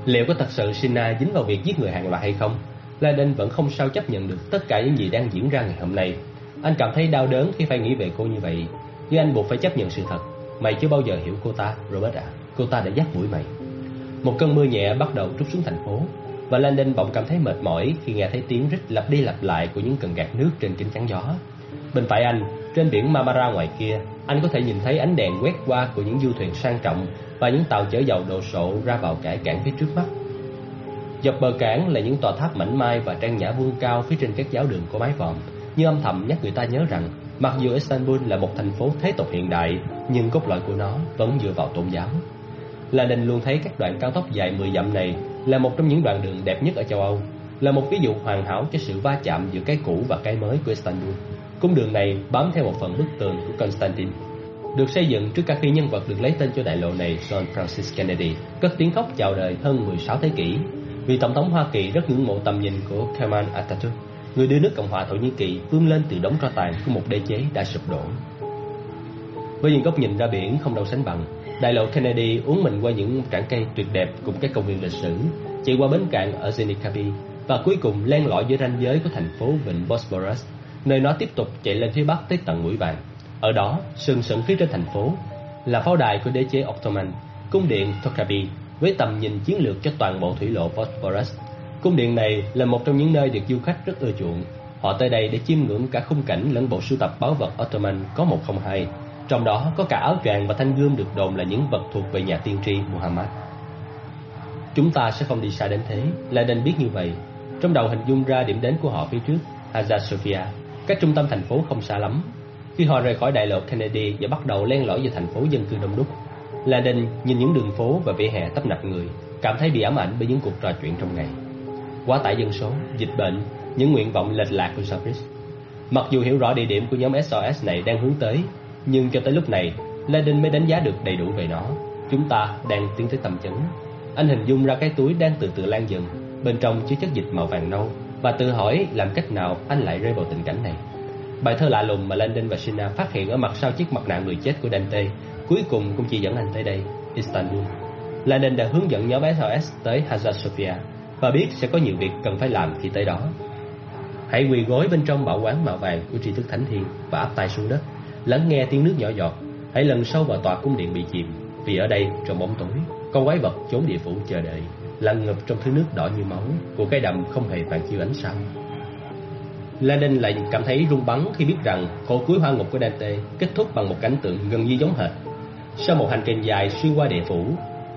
Liệu có thật sự Sina dính vào việc giết người hàng loạt hay không? Laden vẫn không sao chấp nhận được tất cả những gì đang diễn ra ngày hôm nay. Anh cảm thấy đau đớn khi phải nghĩ về cô như vậy, nhưng anh buộc phải chấp nhận sự thật. Mày chưa bao giờ hiểu cô ta, Robert ạ. À. Cô ta đã dắt mũi mày. Một cơn mưa nhẹ bắt đầu trút xuống thành phố và Landon bỗng cảm thấy mệt mỏi khi nghe thấy tiếng rít lặp đi lặp lại của những cần gạt nước trên kính chắn gió. Bên phải anh, trên biển Marmara ngoài kia, anh có thể nhìn thấy ánh đèn quét qua của những du thuyền sang trọng và những tàu chở dầu đồ sộ ra vào cải cảng phía trước mắt. Dọc bờ cảng là những tòa tháp mảnh mai và trang nhã vuông cao phía trên các giáo đường có mái vòm, như âm thầm nhắc người ta nhớ rằng mặc dù Istanbul là một thành phố thế tục hiện đại, nhưng cốt lõi của nó vẫn dựa vào tôn giáo. La Đình luôn thấy các đoạn cao tốc dài 10 dặm này là một trong những đoạn đường đẹp nhất ở châu Âu, là một ví dụ hoàn hảo cho sự va chạm giữa cái cũ và cái mới của Istanbul. Cung đường này bám theo một phần bức tường của Constantine, được xây dựng trước cả khi nhân vật được lấy tên cho đại lộ này John Francis Kennedy cất tiếng khóc chào đời hơn 16 thế kỷ. Vì Tổng thống Hoa Kỳ rất ngưỡng mộ tầm nhìn của Kemal Atatürk, người đưa nước Cộng hòa Thổ Nhĩ Kỳ vươn lên từ đống tro tàn của một đế chế đã sụp đổ. Với những góc nhìn ra biển không đâu sánh bằng, Đại lộ Kennedy uống mình qua những trảng cây tuyệt đẹp cùng các công viên lịch sử, chạy qua bến cạn ở Zenikabi và cuối cùng len lỏi giữa ranh giới của thành phố vịnh Bosporus, nơi nó tiếp tục chạy lên phía bắc tới tận mũi vàng. Ở đó, sừng sững phía trên thành phố là pháo đài của đế chế Ottoman, cung điện Tokabi với tầm nhìn chiến lược cho toàn bộ thủy lộ Bosporus. Cung điện này là một trong những nơi được du khách rất ưa chuộng. Họ tới đây để chiêm ngưỡng cả khung cảnh lẫn bộ sưu tập báu vật Ottoman có một không hai trong đó có cả áo choàng và thanh gươm được đồn là những vật thuộc về nhà tiên tri Muhammad. Chúng ta sẽ không đi xa đến thế, lại nên biết như vậy. Trong đầu hình dung ra điểm đến của họ phía trước, Hagia Sophia, cách trung tâm thành phố không xa lắm. Khi họ rời khỏi đại lộ Kennedy và bắt đầu len lỏi vào thành phố dân cư đông đúc, Landon nhìn những đường phố và vỉa hè tấp nập người, cảm thấy bị ám ảnh bởi những cuộc trò chuyện trong ngày. Quá tải dân số, dịch bệnh, những nguyện vọng lệch lạc của Sabris. Mặc dù hiểu rõ địa điểm của nhóm SOS này đang hướng tới, nhưng cho tới lúc này, Landon mới đánh giá được đầy đủ về nó. Chúng ta đang tiến tới tầm chấn. Anh hình dung ra cái túi đang từ từ lan dần, bên trong chứa chất dịch màu vàng nâu và tự hỏi làm cách nào anh lại rơi vào tình cảnh này. Bài thơ lạ lùng mà Landon và Sina phát hiện ở mặt sau chiếc mặt nạ người chết của Dante cuối cùng cũng chỉ dẫn anh tới đây, Istanbul. Landon đã hướng dẫn nhóm SOS tới Hagia Sophia và biết sẽ có nhiều việc cần phải làm khi tới đó. Hãy quỳ gối bên trong bảo quán màu vàng của tri thức thánh thiên và áp tay xuống đất lắng nghe tiếng nước nhỏ giọt. Hãy lần sâu vào tòa cung điện bị chìm. Vì ở đây trong bóng tối con quái vật trốn địa phủ chờ đợi. Lặn ngập trong thứ nước đỏ như máu của cái đầm không hề phản chiếu ánh sáng. Lenin lại cảm thấy rung bắn khi biết rằng cổ cuối hoa ngục của Dante kết thúc bằng một cảnh tượng gần như giống hệt. Sau một hành trình dài xuyên qua địa phủ,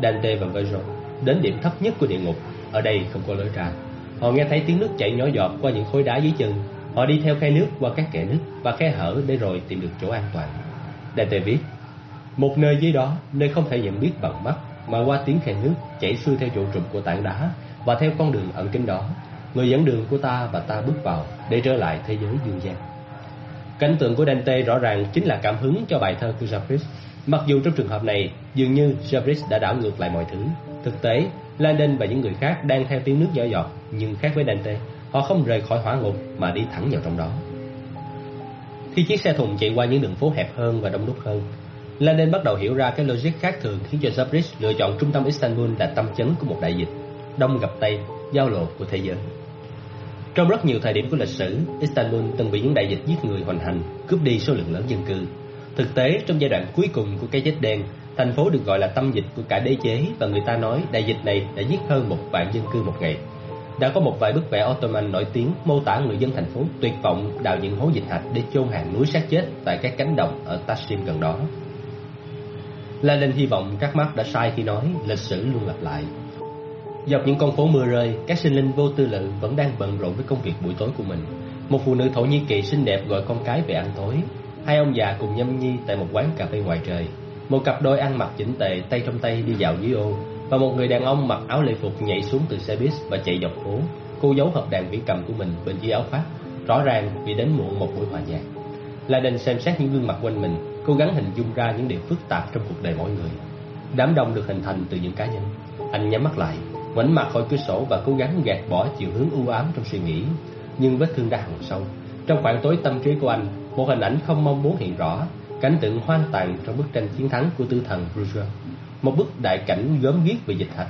Dante và Virgil đến điểm thấp nhất của địa ngục, ở đây không có lối ra. Họ nghe thấy tiếng nước chảy nhỏ giọt qua những khối đá dưới chân. Họ đi theo khe nước qua các kẽ nước và khe hở để rồi tìm được chỗ an toàn. Dante viết, một nơi dưới đó, nơi không thể nhận biết bằng mắt, mà qua tiếng khe nước chảy xuôi theo chỗ trụm của tảng đá và theo con đường ẩn kín đó, người dẫn đường của ta và ta bước vào để trở lại thế giới dương gian. Cảnh tượng của Dante rõ ràng chính là cảm hứng cho bài thơ của Jabris. Mặc dù trong trường hợp này, dường như Jabris đã đảo ngược lại mọi thứ. Thực tế, Landon và những người khác đang theo tiếng nước nhỏ giọt, nhưng khác với Dante, Họ không rời khỏi hỏa ngục mà đi thẳng vào trong đó. Khi chiếc xe thùng chạy qua những đường phố hẹp hơn và đông đúc hơn, Lenin bắt đầu hiểu ra cái logic khác thường khiến cho Zabris lựa chọn trung tâm Istanbul là tâm chấn của một đại dịch. đông gặp Tây, giao lộ của thế giới. Trong rất nhiều thời điểm của lịch sử, Istanbul từng bị những đại dịch giết người hoành hành, cướp đi số lượng lớn dân cư. Thực tế, trong giai đoạn cuối cùng của cái chết đen, thành phố được gọi là tâm dịch của cả đế chế và người ta nói đại dịch này đã giết hơn một vạn dân cư một ngày. Đã có một vài bức vẽ Ottoman nổi tiếng mô tả người dân thành phố tuyệt vọng đào những hố dịch hạch để chôn hàng núi xác chết tại các cánh đồng ở Tashim gần đó. Lenin hy vọng các mắt đã sai khi nói lịch sử luôn lặp lại. Dọc những con phố mưa rơi, các sinh linh vô tư lự vẫn đang bận rộn với công việc buổi tối của mình. Một phụ nữ Thổ Nhĩ Kỳ xinh đẹp gọi con cái về ăn tối. Hai ông già cùng nhâm nhi tại một quán cà phê ngoài trời. Một cặp đôi ăn mặc chỉnh tề, tay trong tay đi dạo dưới ô. Và một người đàn ông mặc áo lễ phục nhảy xuống từ xe buýt và chạy dọc phố. Cô giấu hộp đàn viễn cầm của mình bên dưới áo khoác, rõ ràng vì đến muộn một buổi hòa nhạc. La Đình xem xét những gương mặt quanh mình, cố gắng hình dung ra những điều phức tạp trong cuộc đời mỗi người. Đám đông được hình thành từ những cá nhân. Anh nhắm mắt lại, ngoảnh mặt khỏi cửa sổ và cố gắng gạt bỏ chiều hướng u ám trong suy nghĩ. Nhưng vết thương đã hằn sâu. Trong khoảng tối tâm trí của anh, một hình ảnh không mong muốn hiện rõ, cảnh tượng hoang tàn trong bức tranh chiến thắng của tư thần Roger. Một bức đại cảnh gớm ghiếc về dịch hạch,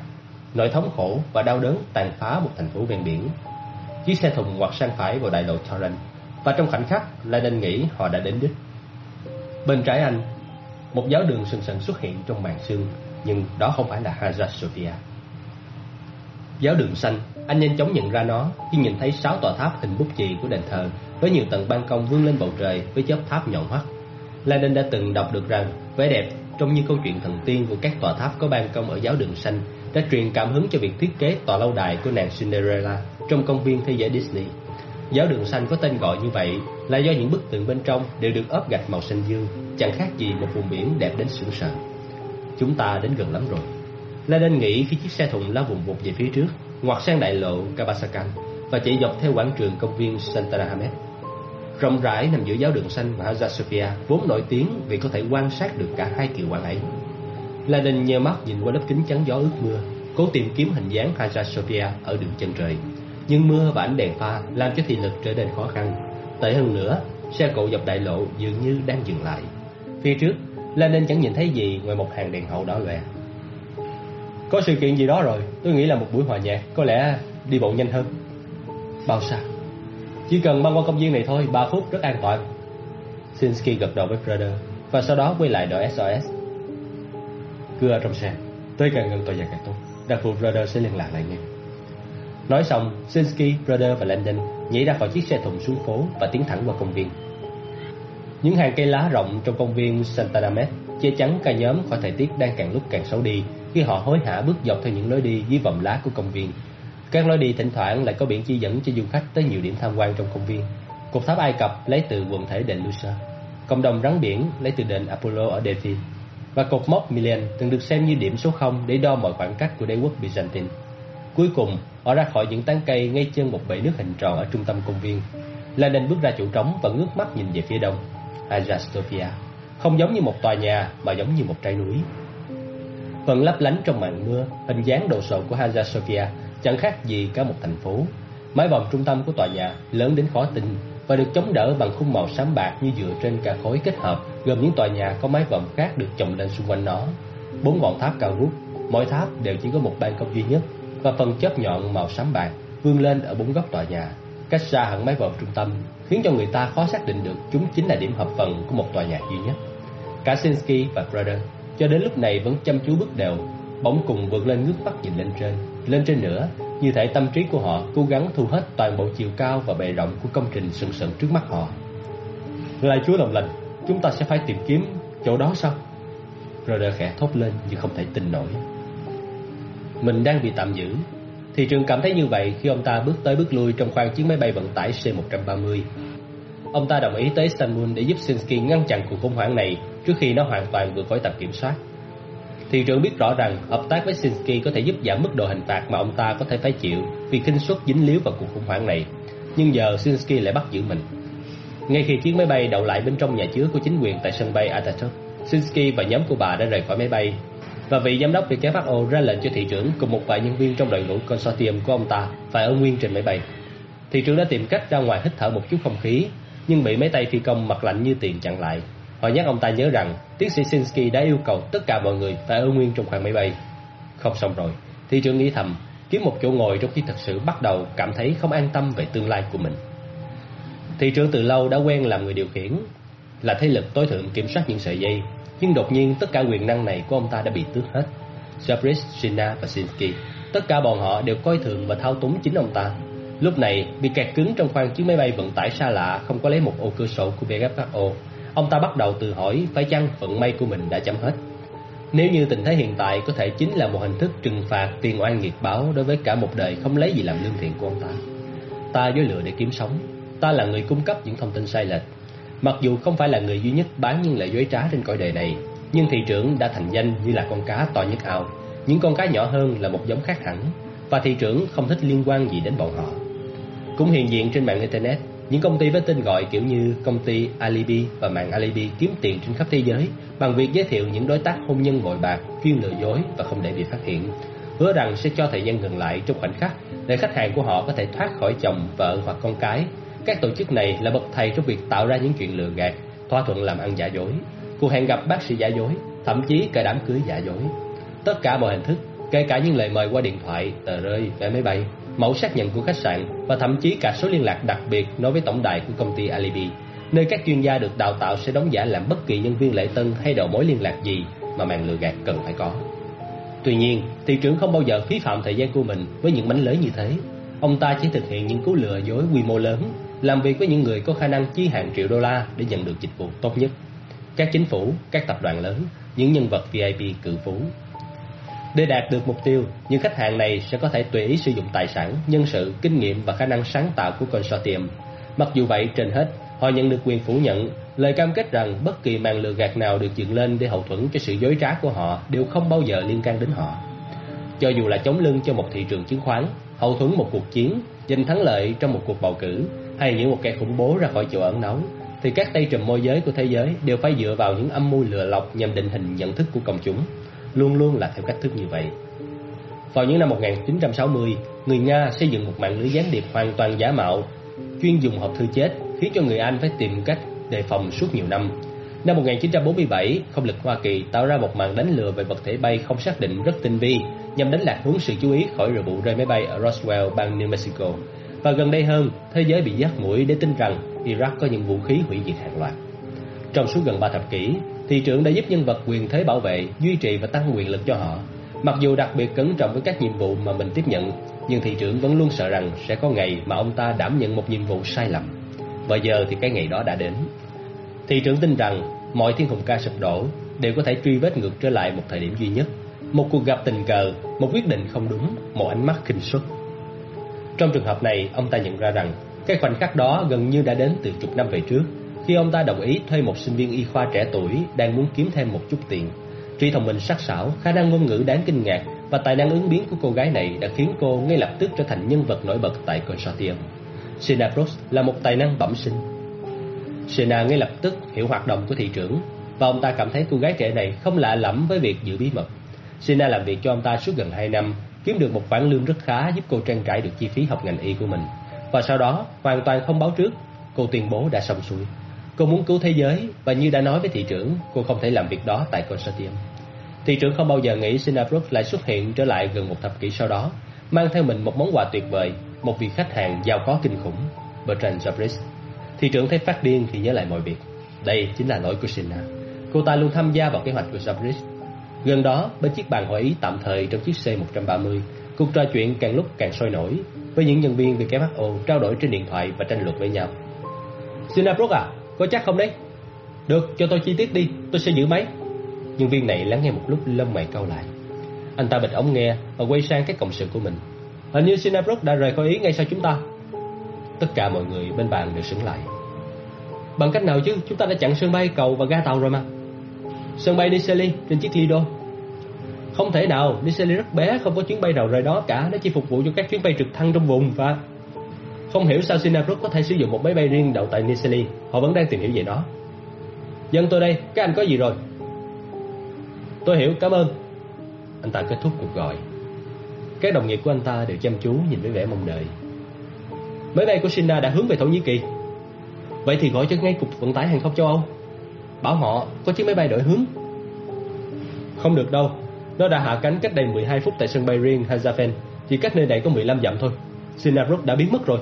nỗi thống khổ và đau đớn tàn phá một thành phố ven biển. Chiếc xe thùng ngoặt sang phải vào đại lộ Torrent, và trong khoảnh khắc, Lenin nghĩ họ đã đến đích. Bên trái anh, một giáo đường sừng sững xuất hiện trong màn sương, nhưng đó không phải là Hagia Sophia. Giáo đường xanh, anh nhanh chóng nhận ra nó khi nhìn thấy sáu tòa tháp hình bút chì của đền thờ với nhiều tầng ban công vươn lên bầu trời với chớp tháp nhọn hoắt. Lenin đã từng đọc được rằng vẻ đẹp trông như câu chuyện thần tiên của các tòa tháp có ban công ở giáo đường xanh đã truyền cảm hứng cho việc thiết kế tòa lâu đài của nàng Cinderella trong công viên thế giới Disney. Giáo đường xanh có tên gọi như vậy là do những bức tượng bên trong đều được ốp gạch màu xanh dương, chẳng khác gì một vùng biển đẹp đến sững sờ. Chúng ta đến gần lắm rồi. La Đen nghĩ khi chiếc xe thùng lao vùng vụt về phía trước, ngoặt sang đại lộ Kabasakan và chạy dọc theo quảng trường công viên Sultanahmet. Rộng rãi nằm giữa giáo đường xanh và Hagia Sophia, vốn nổi tiếng vì có thể quan sát được cả hai kỳ quan ấy. Lenin nheo mắt nhìn qua lớp kính chắn gió ướt mưa, cố tìm kiếm hình dáng Hagia Sophia ở đường chân trời. Nhưng mưa và ánh đèn pha làm cho thị lực trở nên khó khăn. Tệ hơn nữa, xe cộ dọc đại lộ dường như đang dừng lại. Phía trước, Lenin chẳng nhìn thấy gì ngoài một hàng đèn hậu đỏ lòe. Có sự kiện gì đó rồi, tôi nghĩ là một buổi hòa nhạc, có lẽ đi bộ nhanh hơn. Bao xa? Chỉ cần băng qua công viên này thôi, 3 phút rất an toàn. Sinsky gật đầu với Brother và sau đó quay lại đội SOS. Cứ ở trong xe, tới càng gần tòa nhà càng tốt. Đặc vụ Brother sẽ liên lạc lại nghe. Nói xong, Sinsky, Brother và Landon nhảy ra khỏi chiếc xe thùng xuống phố và tiến thẳng vào công viên. Những hàng cây lá rộng trong công viên Santanamet che chắn cả nhóm khỏi thời tiết đang càng lúc càng xấu đi khi họ hối hả bước dọc theo những lối đi dưới vòng lá của công viên. Các lối đi thỉnh thoảng lại có biển chỉ dẫn cho du khách tới nhiều điểm tham quan trong công viên. Cột tháp Ai Cập lấy từ quần thể đền Lusa, cộng đồng rắn biển lấy từ đền Apollo ở Delphi, và cột mốc Milan từng được xem như điểm số 0 để đo mọi khoảng cách của đế quốc Byzantine. Cuối cùng, họ ra khỏi những tán cây ngay chân một bể nước hình tròn ở trung tâm công viên. Lenin bước ra chỗ trống và ngước mắt nhìn về phía đông, Hagia Sophia, không giống như một tòa nhà mà giống như một trái núi. Phần lấp lánh trong màn mưa, hình dáng đồ sộ của Hagia Sophia chẳng khác gì cả một thành phố. Mái vòm trung tâm của tòa nhà lớn đến khó tin và được chống đỡ bằng khung màu xám bạc như dựa trên cả khối kết hợp gồm những tòa nhà có mái vòm khác được chồng lên xung quanh nó. Bốn ngọn tháp cao vút, mỗi tháp đều chỉ có một ban công duy nhất và phần chớp nhọn màu xám bạc vươn lên ở bốn góc tòa nhà, cách xa hẳn mái vòm trung tâm, khiến cho người ta khó xác định được chúng chính là điểm hợp phần của một tòa nhà duy nhất. Kaczynski và Brother cho đến lúc này vẫn chăm chú bước đều, bỗng cùng vượt lên ngước mắt nhìn lên trên, lên trên nữa, như thể tâm trí của họ cố gắng thu hết toàn bộ chiều cao và bề rộng của công trình sừng sững trước mắt họ. Lạy Chúa lòng lành, chúng ta sẽ phải tìm kiếm chỗ đó sao? Brother khẽ thốt lên như không thể tin nổi. Mình đang bị tạm giữ. Thị trường cảm thấy như vậy khi ông ta bước tới bước lui trong khoang chiếc máy bay vận tải C-130. Ông ta đồng ý tới Istanbul để giúp Sinsky ngăn chặn cuộc khủng hoảng này trước khi nó hoàn toàn vượt khỏi tầm kiểm soát. Thị trưởng biết rõ rằng hợp tác với Sinsky có thể giúp giảm mức độ hình phạt mà ông ta có thể phải chịu vì kinh suất dính líu vào cuộc khủng hoảng này. Nhưng giờ Sinsky lại bắt giữ mình. Ngay khi chiếc máy bay đậu lại bên trong nhà chứa của chính quyền tại sân bay Atatürk, Sinsky và nhóm của bà đã rời khỏi máy bay và vị giám đốc WHO ra lệnh cho thị trưởng cùng một vài nhân viên trong đội ngũ consortium của ông ta phải ở nguyên trên máy bay. Thị trưởng đã tìm cách ra ngoài hít thở một chút không khí, nhưng bị mấy tay phi công mặt lạnh như tiền chặn lại. Họ nhắc ông ta nhớ rằng tiến sĩ Sinsky đã yêu cầu tất cả mọi người phải ở nguyên trong khoang máy bay. Không xong rồi, thị trưởng nghĩ thầm, kiếm một chỗ ngồi trong khi thật sự bắt đầu cảm thấy không an tâm về tương lai của mình. Thị trưởng từ lâu đã quen làm người điều khiển, là thế lực tối thượng kiểm soát những sợi dây, nhưng đột nhiên tất cả quyền năng này của ông ta đã bị tước hết. Sabris, Shina và Sinsky tất cả bọn họ đều coi thường và thao túng chính ông ta. Lúc này, bị kẹt cứng trong khoang chiếc máy bay vận tải xa lạ không có lấy một ô cửa sổ của BFO, ông ta bắt đầu tự hỏi phải chăng vận may của mình đã chấm hết. Nếu như tình thế hiện tại có thể chính là một hình thức trừng phạt tiền oan nghiệt báo đối với cả một đời không lấy gì làm lương thiện của ông ta. Ta dối lừa để kiếm sống, ta là người cung cấp những thông tin sai lệch. Mặc dù không phải là người duy nhất bán những lời dối trá trên cõi đời này, nhưng thị trưởng đã thành danh như là con cá to nhất ao. Những con cá nhỏ hơn là một giống khác hẳn, và thị trưởng không thích liên quan gì đến bọn họ. Cũng hiện diện trên mạng Internet, những công ty với tên gọi kiểu như công ty Alibi và mạng Alibi kiếm tiền trên khắp thế giới bằng việc giới thiệu những đối tác hôn nhân bội bạc, chuyên lừa dối và không để bị phát hiện. Hứa rằng sẽ cho thời gian ngừng lại trong khoảnh khắc để khách hàng của họ có thể thoát khỏi chồng, vợ hoặc con cái. Các tổ chức này là bậc thầy trong việc tạo ra những chuyện lừa gạt, thỏa thuận làm ăn giả dối, cuộc hẹn gặp bác sĩ giả dối, thậm chí cả đám cưới giả dối. Tất cả mọi hình thức, kể cả những lời mời qua điện thoại, tờ rơi, vé máy bay, mẫu xác nhận của khách sạn và thậm chí cả số liên lạc đặc biệt nói với tổng đài của công ty Alibi, nơi các chuyên gia được đào tạo sẽ đóng giả làm bất kỳ nhân viên lễ tân hay đầu mối liên lạc gì mà màn lừa gạt cần phải có. Tuy nhiên, thị trưởng không bao giờ phí phạm thời gian của mình với những mánh lưới như thế. Ông ta chỉ thực hiện những cú lừa dối quy mô lớn, làm việc với những người có khả năng chi hàng triệu đô la để nhận được dịch vụ tốt nhất. Các chính phủ, các tập đoàn lớn, những nhân vật VIP cự phú để đạt được mục tiêu, những khách hàng này sẽ có thể tùy ý sử dụng tài sản, nhân sự, kinh nghiệm và khả năng sáng tạo của consortium. Mặc dù vậy, trên hết, họ nhận được quyền phủ nhận, lời cam kết rằng bất kỳ màn lừa gạt nào được dựng lên để hậu thuẫn cho sự dối trá của họ đều không bao giờ liên can đến họ. Cho dù là chống lưng cho một thị trường chứng khoán, hậu thuẫn một cuộc chiến, giành thắng lợi trong một cuộc bầu cử, hay những một kẻ khủng bố ra khỏi chỗ ẩn náu, thì các tay trùm môi giới của thế giới đều phải dựa vào những âm mưu lừa lọc nhằm định hình nhận thức của công chúng luôn luôn là theo cách thức như vậy. Vào những năm 1960, người Nga xây dựng một mạng lưới gián điệp hoàn toàn giả mạo, chuyên dùng hộp thư chết, khiến cho người Anh phải tìm cách đề phòng suốt nhiều năm. Năm 1947, không lực Hoa Kỳ tạo ra một màn đánh lừa về vật thể bay không xác định rất tinh vi nhằm đánh lạc hướng sự chú ý khỏi vụ rơi máy bay ở Roswell, bang New Mexico. Và gần đây hơn, thế giới bị giác mũi để tin rằng Iraq có những vũ khí hủy diệt hàng loạt. Trong suốt gần ba thập kỷ, thị trưởng đã giúp nhân vật quyền thế bảo vệ, duy trì và tăng quyền lực cho họ. Mặc dù đặc biệt cẩn trọng với các nhiệm vụ mà mình tiếp nhận, nhưng thị trưởng vẫn luôn sợ rằng sẽ có ngày mà ông ta đảm nhận một nhiệm vụ sai lầm. Và giờ thì cái ngày đó đã đến. Thị trưởng tin rằng mọi thiên hùng ca sụp đổ đều có thể truy vết ngược trở lại một thời điểm duy nhất, một cuộc gặp tình cờ, một quyết định không đúng, một ánh mắt khinh suất. Trong trường hợp này, ông ta nhận ra rằng cái khoảnh khắc đó gần như đã đến từ chục năm về trước khi ông ta đồng ý thuê một sinh viên y khoa trẻ tuổi đang muốn kiếm thêm một chút tiền. Trí thông minh sắc sảo, khả năng ngôn ngữ đáng kinh ngạc và tài năng ứng biến của cô gái này đã khiến cô ngay lập tức trở thành nhân vật nổi bật tại consortium. Sina Brooks là một tài năng bẩm sinh. Sena ngay lập tức hiểu hoạt động của thị trưởng và ông ta cảm thấy cô gái trẻ này không lạ lẫm với việc giữ bí mật. Sena làm việc cho ông ta suốt gần 2 năm, kiếm được một khoản lương rất khá giúp cô trang trải được chi phí học ngành y của mình. Và sau đó, hoàn toàn không báo trước, cô tuyên bố đã xong xuôi. Cô muốn cứu thế giới và như đã nói với thị trưởng, cô không thể làm việc đó tại consortium. Thị trưởng không bao giờ nghĩ Sinabrook lại xuất hiện trở lại gần một thập kỷ sau đó, mang theo mình một món quà tuyệt vời, một vị khách hàng giàu có kinh khủng, Bertrand Jabris. Thị trưởng thấy phát điên khi nhớ lại mọi việc. Đây chính là lỗi của Sina. Cô ta luôn tham gia vào kế hoạch của Jabris. Gần đó, bên chiếc bàn hội ý tạm thời trong chiếc C-130, cuộc trò chuyện càng lúc càng sôi nổi, với những nhân viên WHO trao đổi trên điện thoại và tranh luận với nhau. Sinabrook à, có chắc không đấy? Được, cho tôi chi tiết đi, tôi sẽ giữ máy. Nhân viên này lắng nghe một lúc lông mày cau lại. Anh ta bịt ống nghe và quay sang các cộng sự của mình. Hình như Sinabrook đã rời khỏi Ý ngay sau chúng ta. Tất cả mọi người bên bàn đều sững lại. Bằng cách nào chứ? Chúng ta đã chặn sân bay, cầu và ga tàu rồi mà. Sân bay Niseli trên chiếc Lido. Không thể nào, Niseli rất bé, không có chuyến bay nào rời đó cả, nó chỉ phục vụ cho các chuyến bay trực thăng trong vùng và không hiểu sao Sinabrook có thể sử dụng một máy bay riêng đậu tại Niseli Họ vẫn đang tìm hiểu về nó. Dân tôi đây, các anh có gì rồi? Tôi hiểu, cảm ơn. Anh ta kết thúc cuộc gọi. Các đồng nghiệp của anh ta đều chăm chú nhìn với vẻ mong đợi. Máy bay của Sina đã hướng về Thổ Nhĩ Kỳ. Vậy thì gọi cho ngay cục vận tải hàng không châu Âu. Bảo họ có chiếc máy bay đổi hướng. Không được đâu. Nó đã hạ cánh cách đây 12 phút tại sân bay riêng Hazafen Chỉ cách nơi này có 15 dặm thôi. Sinabrook đã biến mất rồi.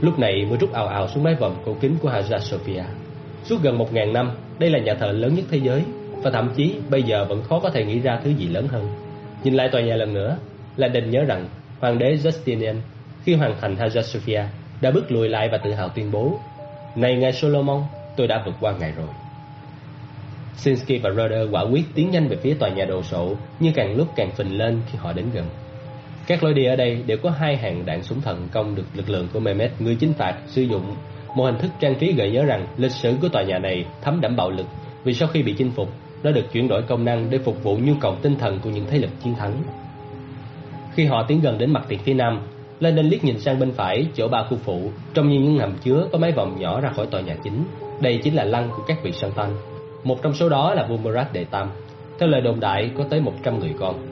Lúc này mưa rút ào ào xuống mái vòm cổ kính của Hagia Sophia. Suốt gần 1.000 năm, Đây là nhà thờ lớn nhất thế giới, Và thậm chí bây giờ vẫn khó có thể nghĩ ra thứ gì lớn hơn. Nhìn lại tòa nhà lần nữa, là Landon nhớ rằng Hoàng đế Justinian, Khi hoàn thành Hagia Sophia, Đã bước lùi lại và tự hào tuyên bố, Này ngài Solomon, Tôi đã vượt qua ngài rồi. Sinsky và Roder quả quyết tiến nhanh về phía tòa nhà đồ sộ Nhưng càng lúc càng phình lên khi họ đến gần các lối đi ở đây đều có hai hàng đạn súng thần công được lực lượng của Mehmet, người chính phạt, sử dụng. Một hình thức trang trí gợi nhớ rằng lịch sử của tòa nhà này thấm đẫm bạo lực vì sau khi bị chinh phục, nó được chuyển đổi công năng để phục vụ nhu cầu tinh thần của những thế lực chiến thắng. Khi họ tiến gần đến mặt tiền phía nam, Lenin liếc nhìn sang bên phải chỗ ba khu phụ, trong như những hầm chứa có mấy vòng nhỏ ra khỏi tòa nhà chính. Đây chính là lăng của các vị Santan. Một trong số đó là vua đệ tam. Theo lời đồn đại có tới 100 người con.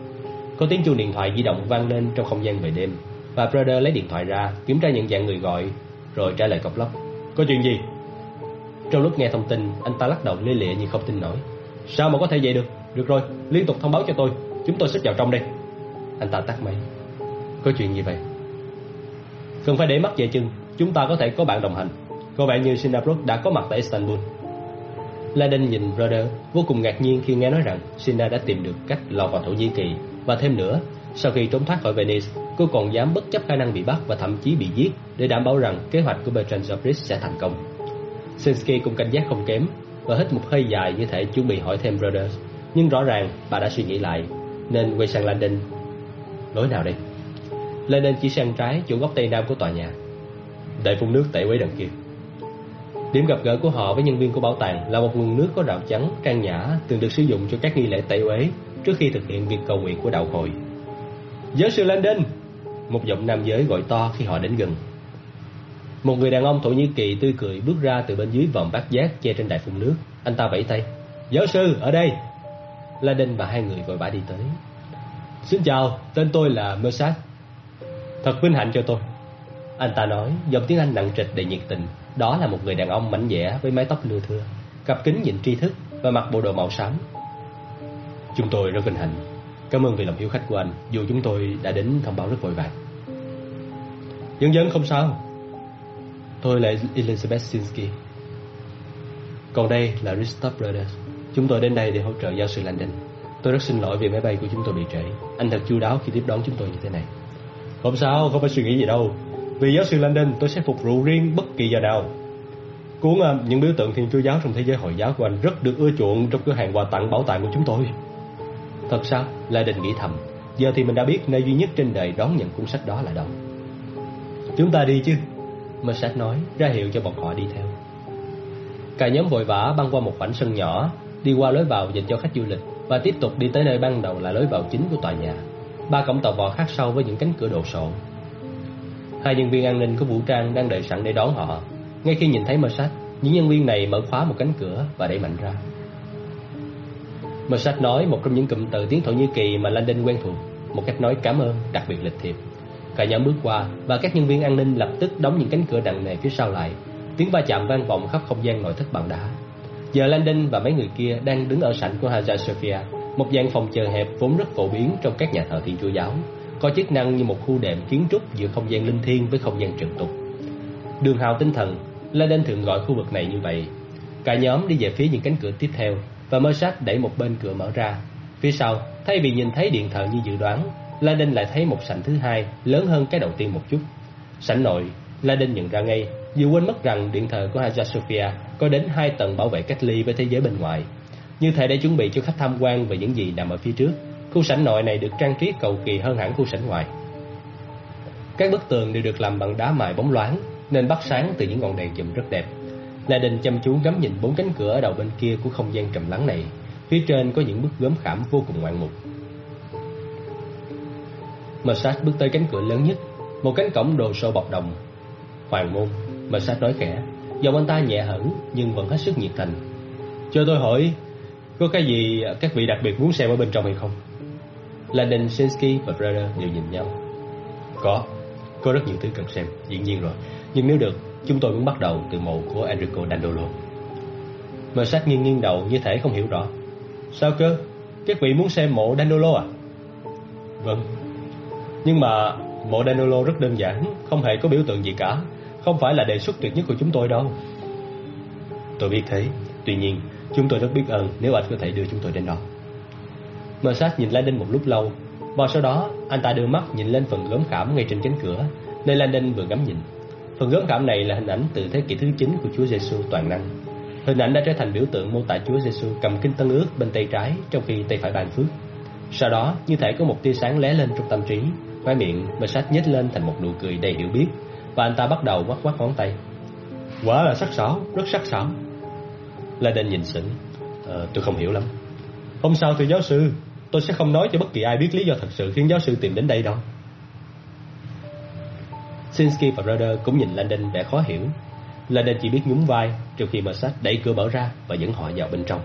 Có tiếng chuông điện thoại di động vang lên trong không gian về đêm. Và Brother lấy điện thoại ra Kiểm tra nhận dạng người gọi Rồi trả lời cọc lóc. Có chuyện gì? Trong lúc nghe thông tin Anh ta lắc đầu lê lịa như không tin nổi. Sao mà có thể vậy được? Được rồi, liên tục thông báo cho tôi. Chúng tôi sẽ vào trong đây. Anh ta tắt máy. Có chuyện gì vậy? Không phải để mất dạy chừng Chúng ta có thể có bạn đồng hành. Có vẻ như Sinabrook đã có mặt tại Istanbul. Laden nhìn Brother vô cùng ngạc nhiên khi nghe nói rằng Sina đã tìm được cách lọt vào Thổ Nhĩ Kỳ và thêm nữa, sau khi trốn thoát khỏi Venice, cô còn dám bất chấp khả năng bị bắt và thậm chí bị giết để đảm bảo rằng kế hoạch của Bertrand Jobris sẽ thành công. Sinsky cũng cảnh giác không kém và hít một hơi dài như thể chuẩn bị hỏi thêm Brothers. Nhưng rõ ràng bà đã suy nghĩ lại, nên quay sang Landon. Lối nào đây? Landon chỉ sang trái chỗ góc tây nam của tòa nhà. Đợi phun nước tẩy quấy đằng kia. Điểm gặp gỡ của họ với nhân viên của bảo tàng là một nguồn nước có rào trắng, trang nhã, từng được sử dụng cho các nghi lễ tẩy uế trước khi thực hiện việc cầu nguyện của đạo hội. Giáo sư Landon! Một giọng nam giới gọi to khi họ đến gần. Một người đàn ông Thổ Nhĩ Kỳ tươi cười bước ra từ bên dưới vòng bát giác che trên đại phun nước. Anh ta vẫy tay. Giáo sư, ở đây! Landon và hai người vội vã đi tới. Xin chào, tên tôi là Mersat. Thật vinh hạnh cho tôi. Anh ta nói, giọng tiếng Anh nặng trịch đầy nhiệt tình. Đó là một người đàn ông mảnh dẻ với mái tóc lưa thưa, cặp kính nhìn tri thức và mặc bộ đồ màu xám, Chúng tôi rất vinh hạnh. Cảm ơn vì lòng hiếu khách của anh Dù chúng tôi đã đến thông báo rất vội vàng. Dân dân không sao? Tôi là Elizabeth Sinsky. Còn đây là Ristop Brothers. Chúng tôi đến đây để hỗ trợ giáo sư Landon Tôi rất xin lỗi vì máy bay của chúng tôi bị trễ. Anh thật chu đáo khi tiếp đón chúng tôi như thế này. Không sao, không phải suy nghĩ gì đâu. Vì giáo sư Landon tôi sẽ phục vụ riêng bất kỳ giờ nào. Cuốn à, những biểu tượng thiên chúa giáo trong thế giới Hồi giáo của anh rất được ưa chuộng trong cửa hàng quà tặng bảo tàng của chúng tôi. Thật sao? Lê Đình nghĩ thầm. Giờ thì mình đã biết nơi duy nhất trên đời đón nhận cuốn sách đó là đâu. Chúng ta đi chứ? Mơ sách nói, ra hiệu cho bọn họ đi theo. Cả nhóm vội vã băng qua một khoảnh sân nhỏ, Đi qua lối vào dành cho khách du lịch Và tiếp tục đi tới nơi ban đầu là lối vào chính của tòa nhà. Ba cổng tàu vò khác sau với những cánh cửa đồ sộ. Hai nhân viên an ninh có vũ trang đang đợi sẵn để đón họ. Ngay khi nhìn thấy mơ sách Những nhân viên này mở khóa một cánh cửa và đẩy mạnh ra. Mossad nói một trong những cụm từ tiếng Thổ Nhĩ Kỳ mà Landon quen thuộc, một cách nói cảm ơn đặc biệt lịch thiệp. Cả nhóm bước qua và các nhân viên an ninh lập tức đóng những cánh cửa nặng nề phía sau lại. Tiếng va chạm vang vọng khắp không gian nội thất bằng đá. Giờ Landon và mấy người kia đang đứng ở sảnh của Hagia Sophia, một dạng phòng chờ hẹp vốn rất phổ biến trong các nhà thờ Thiên Chúa giáo, có chức năng như một khu đệm kiến trúc giữa không gian linh thiêng với không gian trần tục. Đường hào tinh thần, Landon thường gọi khu vực này như vậy. Cả nhóm đi về phía những cánh cửa tiếp theo, và mơ sách đẩy một bên cửa mở ra. Phía sau, thay vì nhìn thấy điện thờ như dự đoán, La Đinh lại thấy một sảnh thứ hai lớn hơn cái đầu tiên một chút. Sảnh nội, La Đinh nhận ra ngay, dù quên mất rằng điện thờ của Hagia Sophia có đến hai tầng bảo vệ cách ly với thế giới bên ngoài. Như thể để chuẩn bị cho khách tham quan về những gì nằm ở phía trước, khu sảnh nội này được trang trí cầu kỳ hơn hẳn khu sảnh ngoài. Các bức tường đều được làm bằng đá mài bóng loáng, nên bắt sáng từ những ngọn đèn chùm rất đẹp. La Đình chăm chú ngắm nhìn bốn cánh cửa ở đầu bên kia của không gian trầm lắng này. Phía trên có những bức gốm khảm vô cùng ngoạn mục. Massage bước tới cánh cửa lớn nhất, một cánh cổng đồ sộ bọc đồng. Hoàng môn, Massage nói khẽ, giọng anh ta nhẹ hẳn nhưng vẫn hết sức nhiệt thành. Cho tôi hỏi, có cái gì các vị đặc biệt muốn xem ở bên trong hay không? Landon, Shinsky và Brenner đều nhìn nhau. Có, có rất nhiều thứ cần xem, dĩ nhiên rồi. Nhưng nếu được, Chúng tôi muốn bắt đầu từ mộ của Enrico Dandolo Mờ sát nghiêng nghiêng đầu như thể không hiểu rõ Sao cơ? Các vị muốn xem mộ Dandolo à? Vâng Nhưng mà mộ Dandolo rất đơn giản, không hề có biểu tượng gì cả, không phải là đề xuất tuyệt nhất của chúng tôi đâu. Tôi biết thế, tuy nhiên chúng tôi rất biết ơn nếu anh có thể đưa chúng tôi đến đó. Mersat nhìn Landon một lúc lâu, và sau đó anh ta đưa mắt nhìn lên phần gớm khảm ngay trên cánh cửa, nơi Landon vừa ngắm nhìn. Phần gớm khảm này là hình ảnh từ thế kỷ thứ 9 của Chúa Giêsu toàn năng. Hình ảnh đã trở thành biểu tượng mô tả Chúa Giêsu cầm kinh tân ước bên tay trái trong khi tay phải bàn phước. Sau đó, như thể có một tia sáng lóe lên trong tâm trí, khóe miệng Mersat nhếch lên thành một nụ cười đầy hiểu biết, và anh ta bắt đầu quát quát ngón tay. Quả là sắc sảo, rất sắc sảo. Landon nhìn sững, ờ, tôi không hiểu lắm. Không sao thưa giáo sư, tôi sẽ không nói cho bất kỳ ai biết lý do thật sự khiến giáo sư tìm đến đây đâu. Sinsky và Rudder cũng nhìn Landon vẻ khó hiểu. Landon chỉ biết nhún vai, trong khi Mercedes đẩy cửa mở ra và dẫn họ vào bên trong.